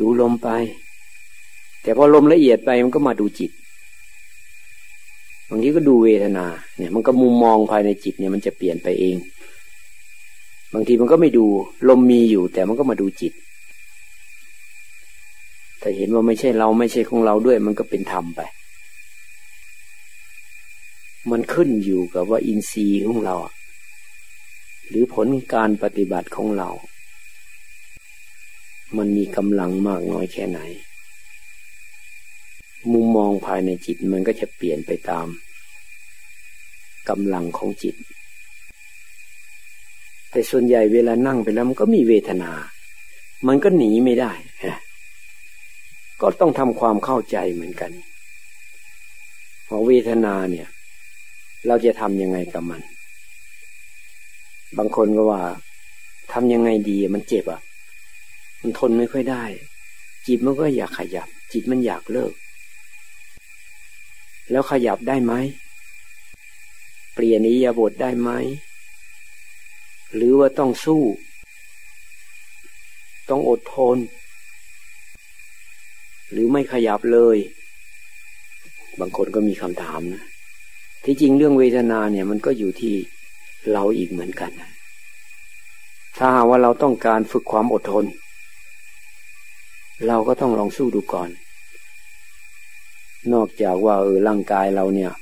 ดูลมไป แต่พอลมละเอียดไปมันก็มาดูจิต บางทีก็ดูเวทนา เนี่ย มันก็มุมมองภายในจิตเนี่ยมันจะเปลี่ยนไปเอง บางทีมันก็ไม่ดูลมมีอยู่ แต่มันก็มาดูจิต แต่เห็นว่าไม่ใช่เราไม่ใช่ของเราด้วย มันก็เป็นธรรมไป มันขึ้นอยู่กับว่าอินทรีย์ของเรา หรือผลการปฏิบัติของเรา มันมีกำลังมากน้อยแค่ไหน มุมมองภายในจิตมันก็จะเปลี่ยนไปตามกำลังของจิต แต่ส่วนใหญ่เวลานั่งไปแล้วมันก็มีเวทนา มันก็หนีไม่ได้ ก็ต้องทำความเข้าใจเหมือนกันพอเวทนาเนี่ย เราจะทำยังไงกับมัน บางคนก็ว่าทำยังไงดีมันเจ็บอะ มันทนไม่ค่อยได้ จิตมันก็อยากขยับ จิตมันอยากเลิก แล้วขยับได้ไหมเปลี่ยนอิยาบทได้ไหมหรือว่าต้องสู้ ต้องอดทน หรือไม่ขยับเลย บางคนก็มีคำถามนะที่จริงเรื่องเวทนาเนี่ยมันก็อยู่ที่เราอีกเหมือนกัน ถ้าว่าเราต้องการฝึกความอดทน เราก็ต้องลองสู้ดูก่อน นอกจากว่าเออร่างกายเราเนี่ย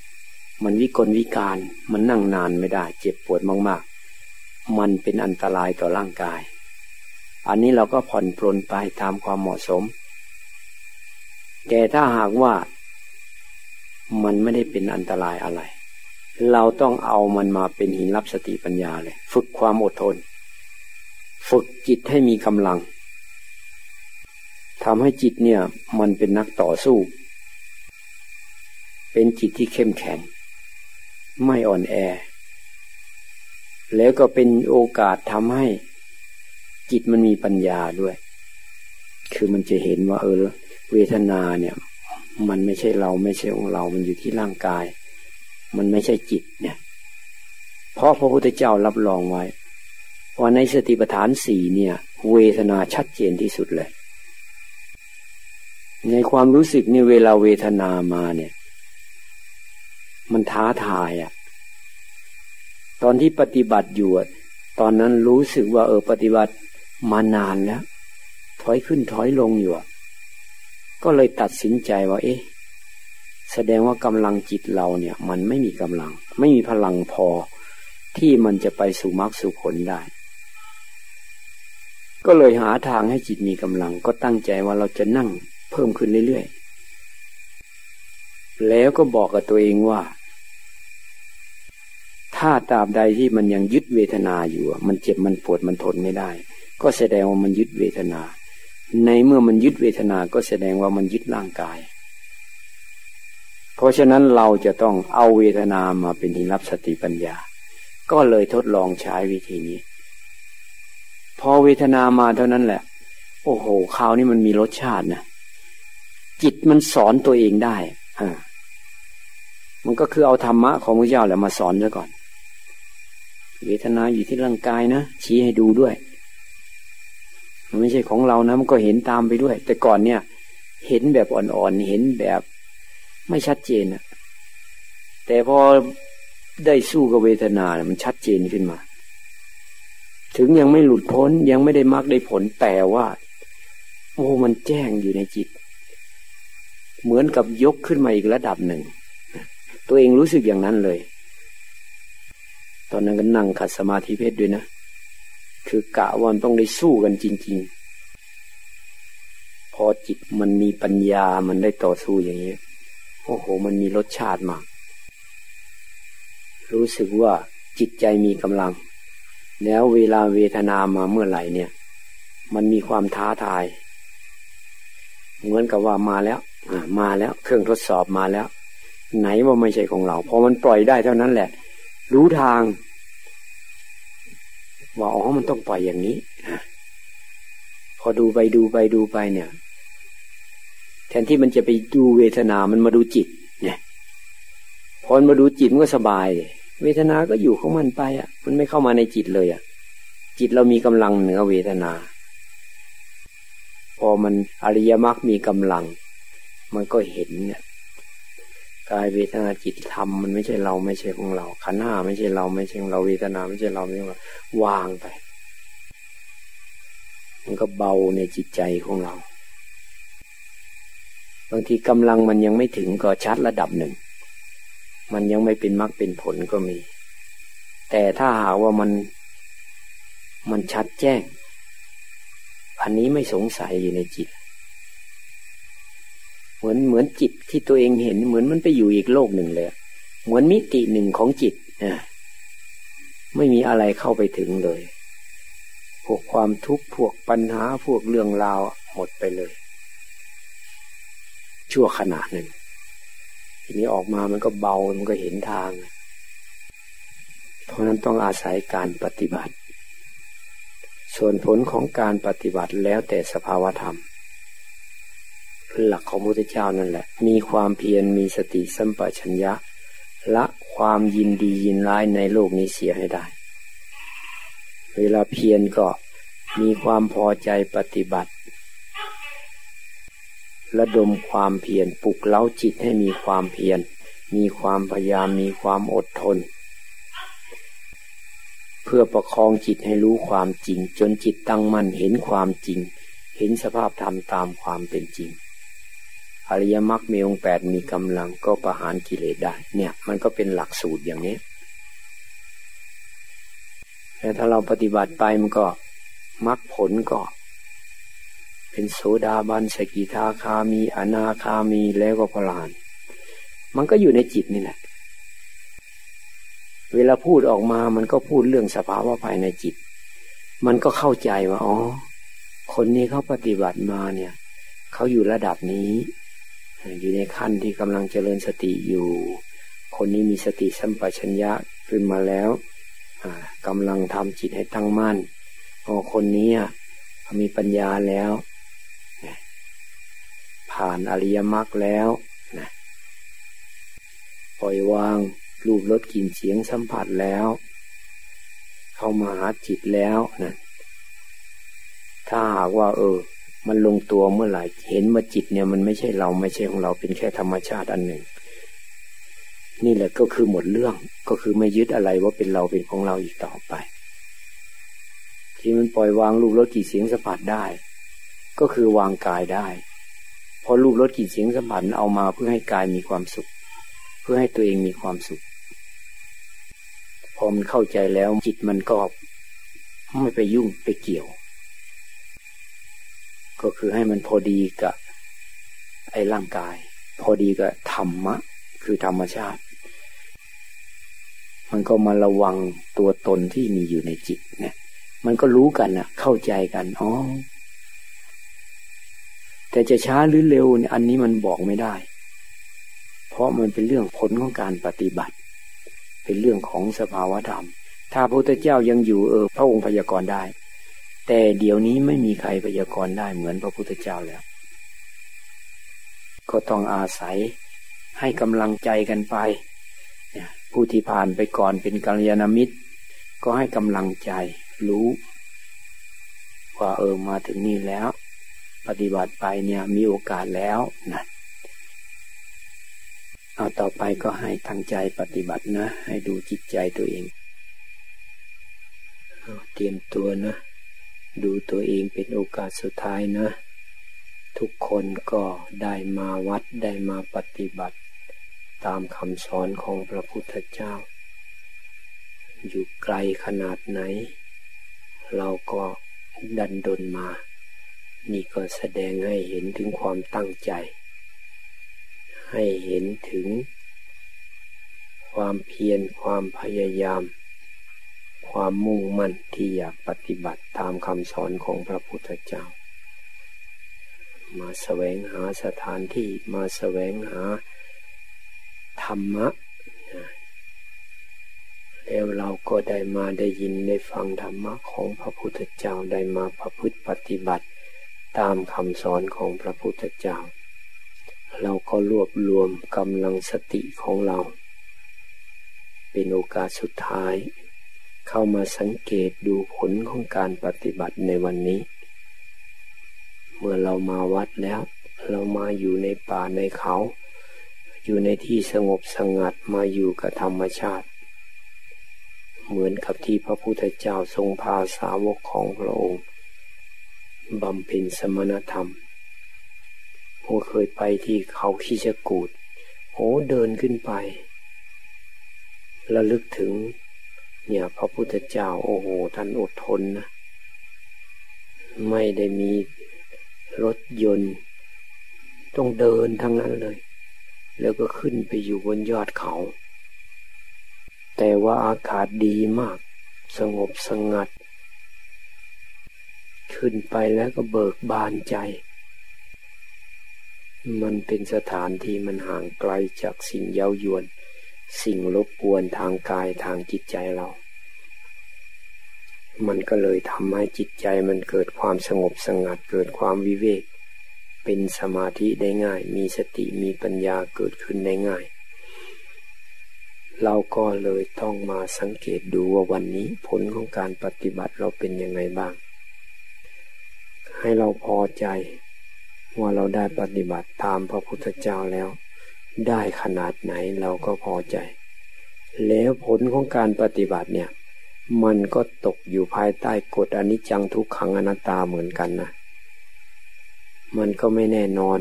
มันวิกลวิการ มันนั่งนานไม่ได้ เจ็บปวดมากๆ มันเป็นอันตรายต่อร่างกาย อันนี้เราก็ผ่อนปลนไปตามความเหมาะสม แต่ถ้าหากว่า มันไม่ได้เป็นอันตรายอะไร เราต้องเอามันมาเป็นหินรับสติปัญญาเลย ฝึกความอดทน ฝึกจิตให้มีกำลัง ทำให้จิตเนี่ย มันเป็นนักต่อสู้ เป็นจิตที่เข้มแข็ง ไม่อ่อนแอ แล้วก็เป็นโอกาสทำให้ จิตมันมีปัญญาด้วย คือมันจะเห็นว่า เออ เวทนาเนี่ย มันไม่ใช่เราไม่ใช่ของเรา มันอยู่ที่ร่างกาย มันไม่ใช่จิตเนี่ยเพราะพระพุทธเจ้ารับรองไว้ว่าในสติปัฏฐานสี่เนี่ย เวทนาชัดเจนที่สุดเลย ในความรู้สึกนี่เวลาเวทนามาเนี่ย มันท้าทายอะ่ะ ตอนที่ปฏิบัติอยู่ตอนนั้นรู้สึกว่าเออปฏิบัติมานานแล้ว ถอยขึ้นถอยลงอยู่ก็เลยตัดสินใจว่า เอ๊ะ แสดงว่ากำลังจิตเราเนี่ย มันไม่มีกำลัง ไม่มีพลังพอที่มันจะไปสู่มรรคสู่ผลได้ ก็เลยหาทางให้จิตมีกำลัง ก็ตั้งใจว่าเราจะนั่ง เพิ่มขึ้นเรื่อยๆ แล้วก็บอกกับตัวเองว่า ถ้าตราบใดที่มันยังยึดเวทนาอยู่ มันเจ็บมันปวดมันทนไม่ได้ ก็แสดงว่ามันยึดเวทนา ในเมื่อมันยึดเวทนาก็แสดงว่ามันยึดร่างกาย เพราะฉะนั้นเราจะต้องเอาเวทนามาเป็นที่รับสติปัญญา ก็เลยทดลองใช้วิธีนี้ พอเวทนามาเท่านั้นแหละโอ้โหคราวนี้มันมีรสชาตินะ จิตมันสอนตัวเองได้มันก็คือเอาธรรมะของพระเจ้าแหละมาสอนซะก่อน เวทนาอยู่ที่ร่างกายนะชี้ให้ดูด้วย มันไม่ใช่ของเรานะมันก็เห็นตามไปด้วย แต่ก่อนเนี่ย เห็นแบบอ่อนๆเห็นแบบไม่ชัดเจนอะแต่พอได้สู้กับเวทนาเนี่ยมันชัดเจนขึ้นมา ถึงยังไม่หลุดพ้นยังไม่ได้มรรคได้ผลแต่ว่า โอ้มันแจ้งอยู่ในจิต เหมือนกับยกขึ้นมาอีกระดับหนึ่ง ตัวเองรู้สึกอย่างนั้นเลย ตอนนั้นก็นั่งขัดสมาธิเพศด้วยนะ คือกะวันต้องได้สู้กันจริง ๆ พอจิตมันมีปัญญามันได้ต่อสู้อย่างนี้โอ้โห มันมีรสชาติมาก รู้สึกว่าจิตใจมีกำลัง แล้วเวลาเวทนามาเมื่อไหร่เนี่ย มันมีความท้าทาย เหมือนกับว่ามาแล้ว มาแล้วเครื่องทดสอบมาแล้ว ไหนว่าไม่ใช่ของเราพอมันปล่อยได้เท่านั้นแหละ รู้ทาง ว่าอ๋อมันต้องปล่อยอย่างนี้พอดูไปดูไปดูไปเนี่ย แทนที่มันจะไปดูเวทนา มันมาดูจิต เนี่ยพอมาดูจิตมันก็สบาย เวทนาก็อยู่ของมันไปอะ มันไม่เข้ามาในจิตเลยอะ จิตเรามีกำลังเหนือเวทนา พอมันอริยมรรคมีกำลัง มันก็เห็นเนี่ยกายเวทนาจิตธรรมมันไม่ใช่เราไม่ใช่ของเราขันห้าไม่ใช่เราไม่ใช่ของเราเวทนาไม่ใช่เราไม่ใช่เราวางไป มันก็เบาในจิตใจของเรา บางทีกำลังมันยังไม่ถึงก็ชัดระดับหนึ่ง มันยังไม่เป็นมรรคเป็นผลก็มี แต่ถ้าหาว่ามันมันชัดแจ้ง อันนี้ไม่สงสัยอยู่ในจิต เหมือนเหมือนจิตที่ตัวเองเห็น เหมือนมันไปอยู่อีกโลกหนึ่งเลย เหมือนมิติหนึ่งของจิตนะไม่มีอะไรเข้าไปถึงเลย พวกความทุกข์พวกปัญหาพวกเรื่องราวหมดไปเลย ชั่วขณะหนึ่ง ทีนี้ออกมามันก็เบา มันก็เห็นทาง เพราะนั้นต้องอาศัยการปฏิบัติ ส่วนผลของการปฏิบัติแล้วแต่สภาวธรรม หลักของพระพุทธเจ้านั่นแหละ มีความเพียรมีสติสัมปชัญญะ ละความยินดียินร้ายในโลกนี้เสียให้ได้ เวลาเพียรก็มีความพอใจปฏิบัติ ระดมความเพียรปลุกเล้าจิตให้มีความเพียรมีความพยายามมีความอดทน เพื่อประคองจิตให้รู้ความจริง จนจิตตั้งมั่นเห็นความจริง เห็นสภาพธรรมตามความเป็นจริง อริยมรรคมีองค์แปดมีกำลังก็ประหารกิเลสได้ เนี่ย มันก็เป็นหลักสูตรอย่างนี้แต่ถ้าเราปฏิบัติไปมันก็มรรคผลก็ เป็นโสดาบันสกิทาคามีอนาคามีแล้วก็พลาน มันก็อยู่ในจิตนี่แหละ เวลาพูดออกมามันก็พูดเรื่องสภาวะภายในจิต มันก็เข้าใจว่าอ๋อคนนี้เขาปฏิบัติมาเนี่ย เขาอยู่ระดับนี้ อยู่ในขั้นที่กำลังเจริญสติอยู่ คนนี้มีสติสัมปชัญญะขึ้นมาแล้วกำลังทำจิตให้ตั้งมั่นอ๋อคนนี้มีปัญญาแล้ว ผ่านอริยมรรคแล้วนะปล่อยวางรูปรสกลิ่นเสียงสัมผัสแล้ว เข้ามาหาจิตแล้วนะถ้าหากว่า เออ มันลงตัวเมื่อไหร่เห็นว่าจิตเนี่ยมันไม่ใช่เราไม่ใช่ของเราเป็นแค่ธรรมชาติอันหนึ่ง นี่แหละก็คือหมดเรื่องก็คือไม่ยึดอะไรว่าเป็นเราเป็นของเราอีกต่อไป ที่มันปล่อยวางรูปรสกลิ่นเสียงสัมผัสได้ ก็คือวางกายได้พอรูปรสกลิ่นเสียงสัมผัสเอามาเพื่อให้กายมีความสุข เพื่อให้ตัวเองมีความสุขพอมันเข้าใจแล้วจิตมันก็ไม่ไปยุ่งไปเกี่ยว ก็คือให้มันพอดีกับไอ้ร่างกาย พอดีกับธรรมะ คือธรรมชาติ มันก็มาระวังตัวตนที่มีอยู่ในจิตเนี่ยมันก็รู้กันนะเข้าใจกันอ๋อแต่จะช้าหรือเร็วเนี่ยอันนี้มันบอกไม่ได้ เพราะมันเป็นเรื่องผลของการปฏิบัติ เป็นเรื่องของสภาวธรรม ถ้าพระพุทธเจ้ายังอยู่เออ พระองค์พยากรณ์ได้ แต่เดี๋ยวนี้ไม่มีใครพยากรณ์ได้เหมือนพระพุทธเจ้าแล้ว ก็ต้องอาศัยให้กำลังใจกันไป ผู้ที่ผ่านไปก่อนเป็นกัลยาณมิตร ก็ให้กำลังใจรู้ว่าเออมาถึงนี่แล้ว ปฏิบัติไปเนี่ยมีโอกาสแล้วนะเอาต่อไปก็ให้ตั้งใจปฏิบัตินะ ให้ดูจิตใจตัวเองเตรียมตัวนะ ดูตัวเองเป็นโอกาสสุดท้ายนะ ทุกคนก็ได้มาวัดได้มาปฏิบัติ ตามคำสอนของพระพุทธเจ้า อยู่ไกลขนาดไหน เราก็ดันดนมา นี่ก็แสดงให้เห็นถึงความตั้งใจ ให้เห็นถึงความเพียรความพยายาม ความมุ่งมั่นที่อยากปฏิบัติตามคำสอนของพระพุทธเจ้า มาแสวงหาสถานที่มาแสวงหาธรรมะแล้วเราก็ได้มาได้ยินได้ฟังธรรมะของพระพุทธเจ้าได้มาประพฤติปฏิบัติตามคำสอนของพระพุทธเจ้า เราก็รวบรวมกำลังสติของเรา เป็นโอกาสสุดท้าย เข้ามาสังเกตดูผลของการปฏิบัติในวันนี้ เมื่อเรามาวัดแล้ว เรามาอยู่ในป่าในเขา อยู่ในที่สงบสงัดมาอยู่กับธรรมชาติ เหมือนกับที่พระพุทธเจ้าทรงพาสาวกของพระองค์บำเพ็ญสมณธรรมโอเคยไปที่เขาขี้ชกูดโอ้เดินขึ้นไประลึกถึง เนี่ยพระพุทธเจ้าโอ้โหท่านอดทนนะไม่ได้มีรถยนต์ ต้องเดินทั้งนั้นเลย แล้วก็ขึ้นไปอยู่บนยอดเขา แต่ว่าอากาศดีมาก สงบสงัด ขึ้นไปแล้วก็เบิกบานใจ มันเป็นสถานที่มันห่างไกลจากสิ่งเย้ายวน สิ่งรบกวนทางกายทางจิตใจเรา มันก็เลยทำให้จิตใจมันเกิดความสงบสงัดเกิดความวิเวก เป็นสมาธิได้ง่าย มีสติมีปัญญาเกิดขึ้นได้ง่าย เราก็เลยต้องมาสังเกตดูว่าวันนี้ผลของการปฏิบัติเราเป็นยังไงบ้าง ให้เราพอใจว่าเราได้ปฏิบัติตามพระพุทธเจ้าแล้ว ได้ขนาดไหนเราก็พอใจ แล้วผลของการปฏิบัติเนี่ย มันก็ตกอยู่ภายใต้กฎอนิจจังทุกขังอนัตตาเหมือนกันนะมันก็ไม่แน่นอน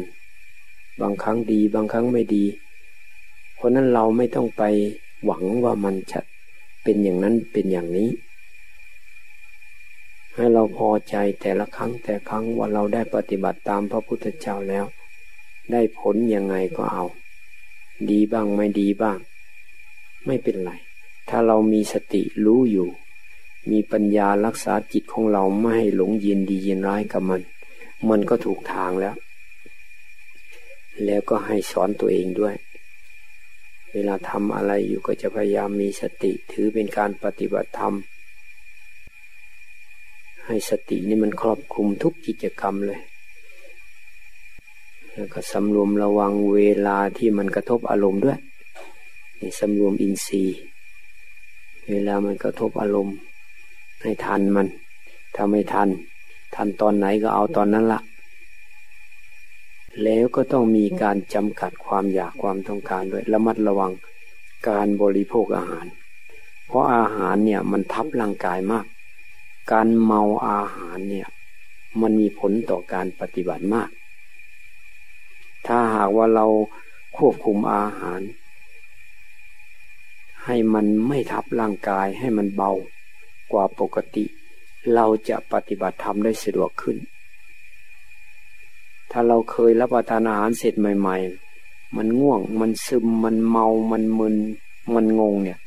บางครั้งดีบางครั้งไม่ดี เพราะนั้นเราไม่ต้องไปหวังว่ามันจะเป็นอย่างนั้นเป็นอย่างนี้ ให้เราพอใจแต่ละครั้งแต่ครั้งว่าเราได้ปฏิบัติตามพระพุทธเจ้าแล้ว ได้ผลยังไงก็เอา ดีบ้างไม่ดีบ้าง ไม่เป็นไร ถ้าเรามีสติรู้อยู่ มีปัญญารักษาจิตของเราไม่ให้หลงยินดียินร้ายกับมัน มันก็ถูกทางแล้ว แล้วก็ให้สอนตัวเองด้วย เวลาทำอะไรอยู่ก็จะพยายามมีสติถือเป็นการปฏิบัติธรรม ให้สตินี่มันครอบคลุมทุกกิจกรรมเลย แล้วก็สำรวมระวังเวลาที่มันกระทบอารมณ์ด้วยนี่สำรวมอินทรีย์ เวลามันกระทบอารมณ์ให้ทันมันถ้าไม่ทัน ทันตอนไหนก็เอาตอนนั้นละแล้วก็ต้องมีการจำกัดความอยากความต้องการด้วยระมัดระวังการบริโภคอาหาร เพราะอาหารเนี่ยมันทับร่างกายมาก การเมาอาหารเนี่ยมันมีผลต่อการปฏิบัติมาก ถ้าหากว่าเราควบคุมอาหาร ให้มันไม่ทับร่างกายให้มันเบากว่าปกติ เราจะปฏิบัติธรรมได้สะดวกขึ้น ถ้าเราเคยรับประทานอาหารเสร็จใหม่ ๆ มันง่วงมันซึมมันเมามันมึนมันงงเนี่ย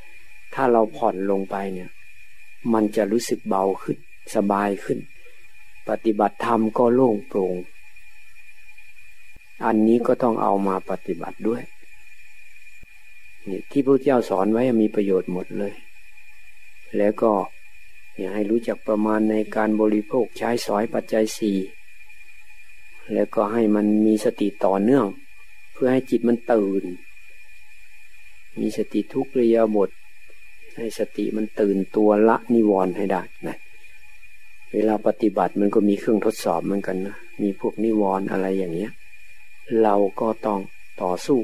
ถ้าเราผ่อนลงไปเนี่ย มันจะรู้สึกเบาขึ้นสบายขึ้น ปฏิบัติธรรมก็โล่งโปร่ง อันนี้ก็ต้องเอามาปฏิบัติด้วยเนี่ยที่พระเจ้าสอนไว้มีประโยชน์หมดเลย แล้วก็อย่าให้รู้จักประมาณในการบริโภคใช้สอยปัจจัยสี่แล้วก็ให้มันมีสติต่อเนื่อง เพื่อให้จิตมันตื่น มีสติทุกเรียบท ให้สติมันตื่นตัวละนิวรณ์ให้ได้นะเวลาปฏิบัติมันก็มีเครื่องทดสอบเหมือนกันนะมีพวกนิวรณ์อะไรอย่างเนี้ย เราก็ต้องต่อสู้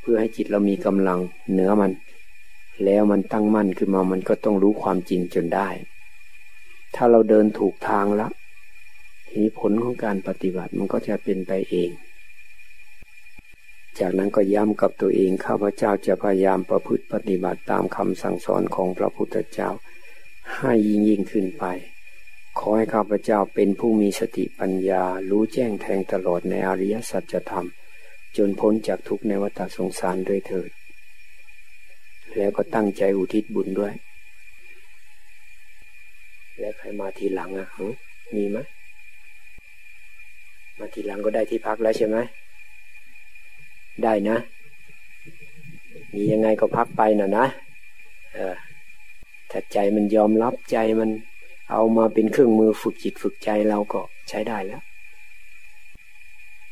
เพื่อให้จิตเรามีกำลังเหนือมัน แล้วมันตั้งมั่นขึ้นมามันก็ต้องรู้ความจริงจนได้ ถ้าเราเดินถูกทางแล้วทีนี้ผลของการปฏิบัติมันก็จะเป็นไปเอง จากนั้นก็ย้ำกับตัวเองข้าพเจ้าจะพยายามประพฤติปฏิบัติตามคำสั่งสอนของพระพุทธเจ้า ให้ยิ่งยิ่งขึ้นไป ขอให้ข้าพเจ้าเป็นผู้มีสติปัญญา รู้แจ้งแทงตลอดในอริยสัจธรรม จนพ้นจากทุกในวัฏสงสารด้วยเถิด แล้วก็ตั้งใจอุทิศบุญด้วย แล้วใครมาทีหลังอะมีไหมมาทีหลังก็ได้ที่พักแล้วใช่ไหมได้นะ มียังไงก็พักไปน่ะนะ เออถ้าใจมันยอมรับใจมัน เอามาเป็นเครื่องมือฝึกจิตฝึกใจเราก็ใช้ได้แล้ว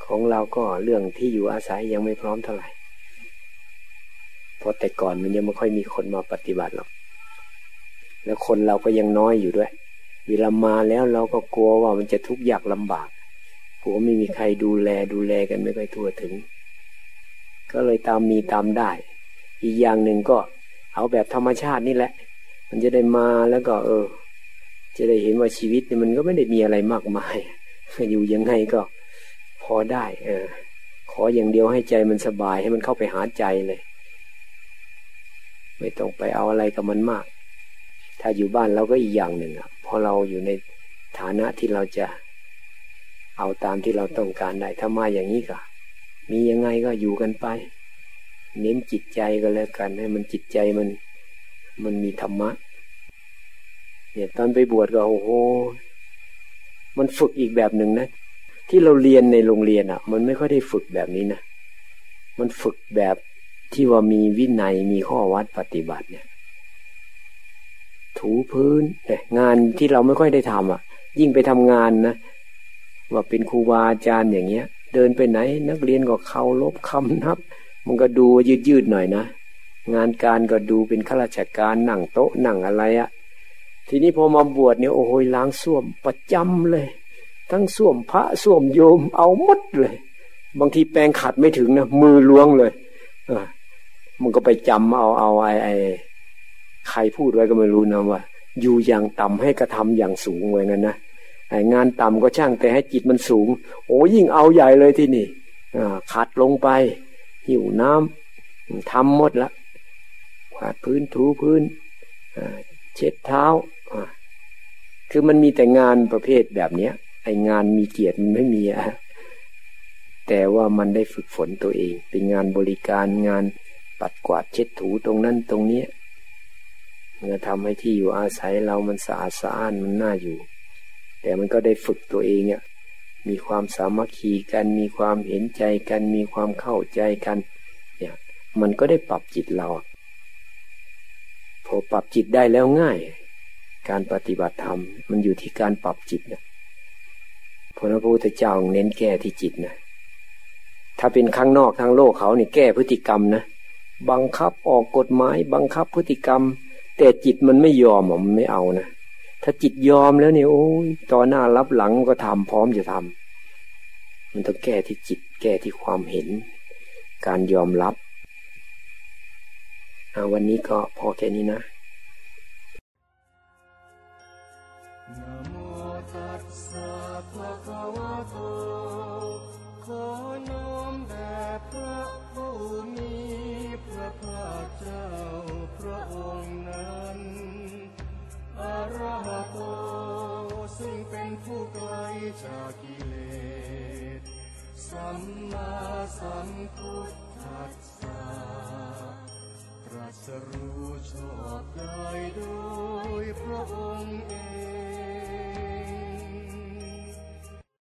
ของเราก็เรื่องที่อยู่อาศัยยังไม่พร้อมเท่าไหร่เพราะแต่ก่อนมันยังไม่ค่อยมีคนมาปฏิบัติหรอกแล้วคนเราก็ยังน้อยอยู่ด้วย เวลามาแล้วเราก็กลัวว่ามันจะทุกข์ยากลำบากกลัวไม่มีใครดูแลดูแลกันไม่ค่อยทั่วถึง ก็เลยตามมีตามได้ อีกอย่างหนึ่งก็ เอาแบบธรรมชาตินี่แหละ มันจะได้มาแล้วก็เออ จะได้เห็นว่าชีวิตเนี่ยมันก็ไม่ได้มีอะไรมากมาย อยู่ยังไงก็พอได้ เออ ขออย่างเดียวให้ใจมันสบายให้มันเข้าไปหาใจเลย ไม่ต้องไปเอาอะไรกับมันมาก ถ้าอยู่บ้านเราก็อีกอย่างหนึ่งอะพอเราอยู่ในฐานะที่เราจะ เอาตามที่เราต้องการได้ถ้ามาอย่างนี้ก็มียังไงก็อยู่กันไป เน้นจิตใจก็แล้วกัน ให้มันจิตใจมัน มันมีธรรมะ เนี่ยตอนไปบวชก็โอ้โห มันฝึกอีกแบบหนึ่งนะ ที่เราเรียนในโรงเรียนอะ มันไม่ค่อยได้ฝึกแบบนี้นะ มันฝึกแบบที่ว่ามีวินัยมีข้อวัดปฏิบัติเนี่ย ถูพื้นเนี่ยงานที่เราไม่ค่อยได้ทำอะ ยิ่งไปทำงานนะว่าเป็นครูบาอาจารย์อย่างเงี้ย เดินไปไหน นักเรียนก็เคารพคำนับ มันก็ดูยืดยืดหน่อยนะงานการก็ดูเป็นข้าราชการนั่งโต๊ะนั่งอะไรอะ ทีนี้พอมาบวชเนี่ยโอ้โหล้างส้วมประจำเลย ทั้งส้วมพระส้วมโยมเอาหมดเลย บางทีแปลงขัดไม่ถึงนะมือล้วงเลยอมันก็ไปจำเอาเอาไอ้ไอ้ใครพูดไว้ก็ไม่รู้นะว่า อยู่อย่างต่ำให้กระทำอย่างสูงไว้งั้นนะไอ้งานต่ำก็ช่างแต่ให้จิตมันสูง โอ้ยิ่งเอาใหญ่เลยที่นี่ขัดลงไป หิวน้ำทำหมดละขวาดพื้นถูพื้น เช็ดเท้าคือมันมีแต่งานประเภทแบบเนี้ย ไองานมีเกียรติมันไม่มีอะแต่ว่ามันได้ฝึกฝนตัวเอง เป็นงานบริการงานปัดกวาดเช็ดถูตรงนั้นตรงนี้เมื่อทำให้ที่อยู่อาศัยเรามันสะอาดสะอ้านมันน่าอยู่ แต่มันก็ได้ฝึกตัวเองเนี่ยมีความสามัคคีกัน มีความเห็นใจกัน มีความเข้าใจกัน เนี่ย มันก็ได้ปรับจิตเรา พอปรับจิตได้แล้วง่าย การปฏิบัติธรรม มันอยู่ที่การปรับจิตนะพระพุทธเจ้าเน้นแก้ที่จิตนะถ้าเป็นข้างนอกทางโลกเขาเนี่แก้พฤติกรรมนะบังคับออกกฎหมาย บังคับพฤติกรรม แต่จิตมันไม่ยอมมันไม่เอานะถ้าจิตยอมแล้วเนี่ยโอ้ยต่อหน้ารับหลังก็ทำพร้อมจะทำมันต้องแก้ที่จิต แก้ที่ความเห็น การยอมรับ วันนี้ก็พอแค่นี้นะจากกิเลสสัมมาสัมพุทธัสสะ สรู้ชอบได้โดยพระองค์เอง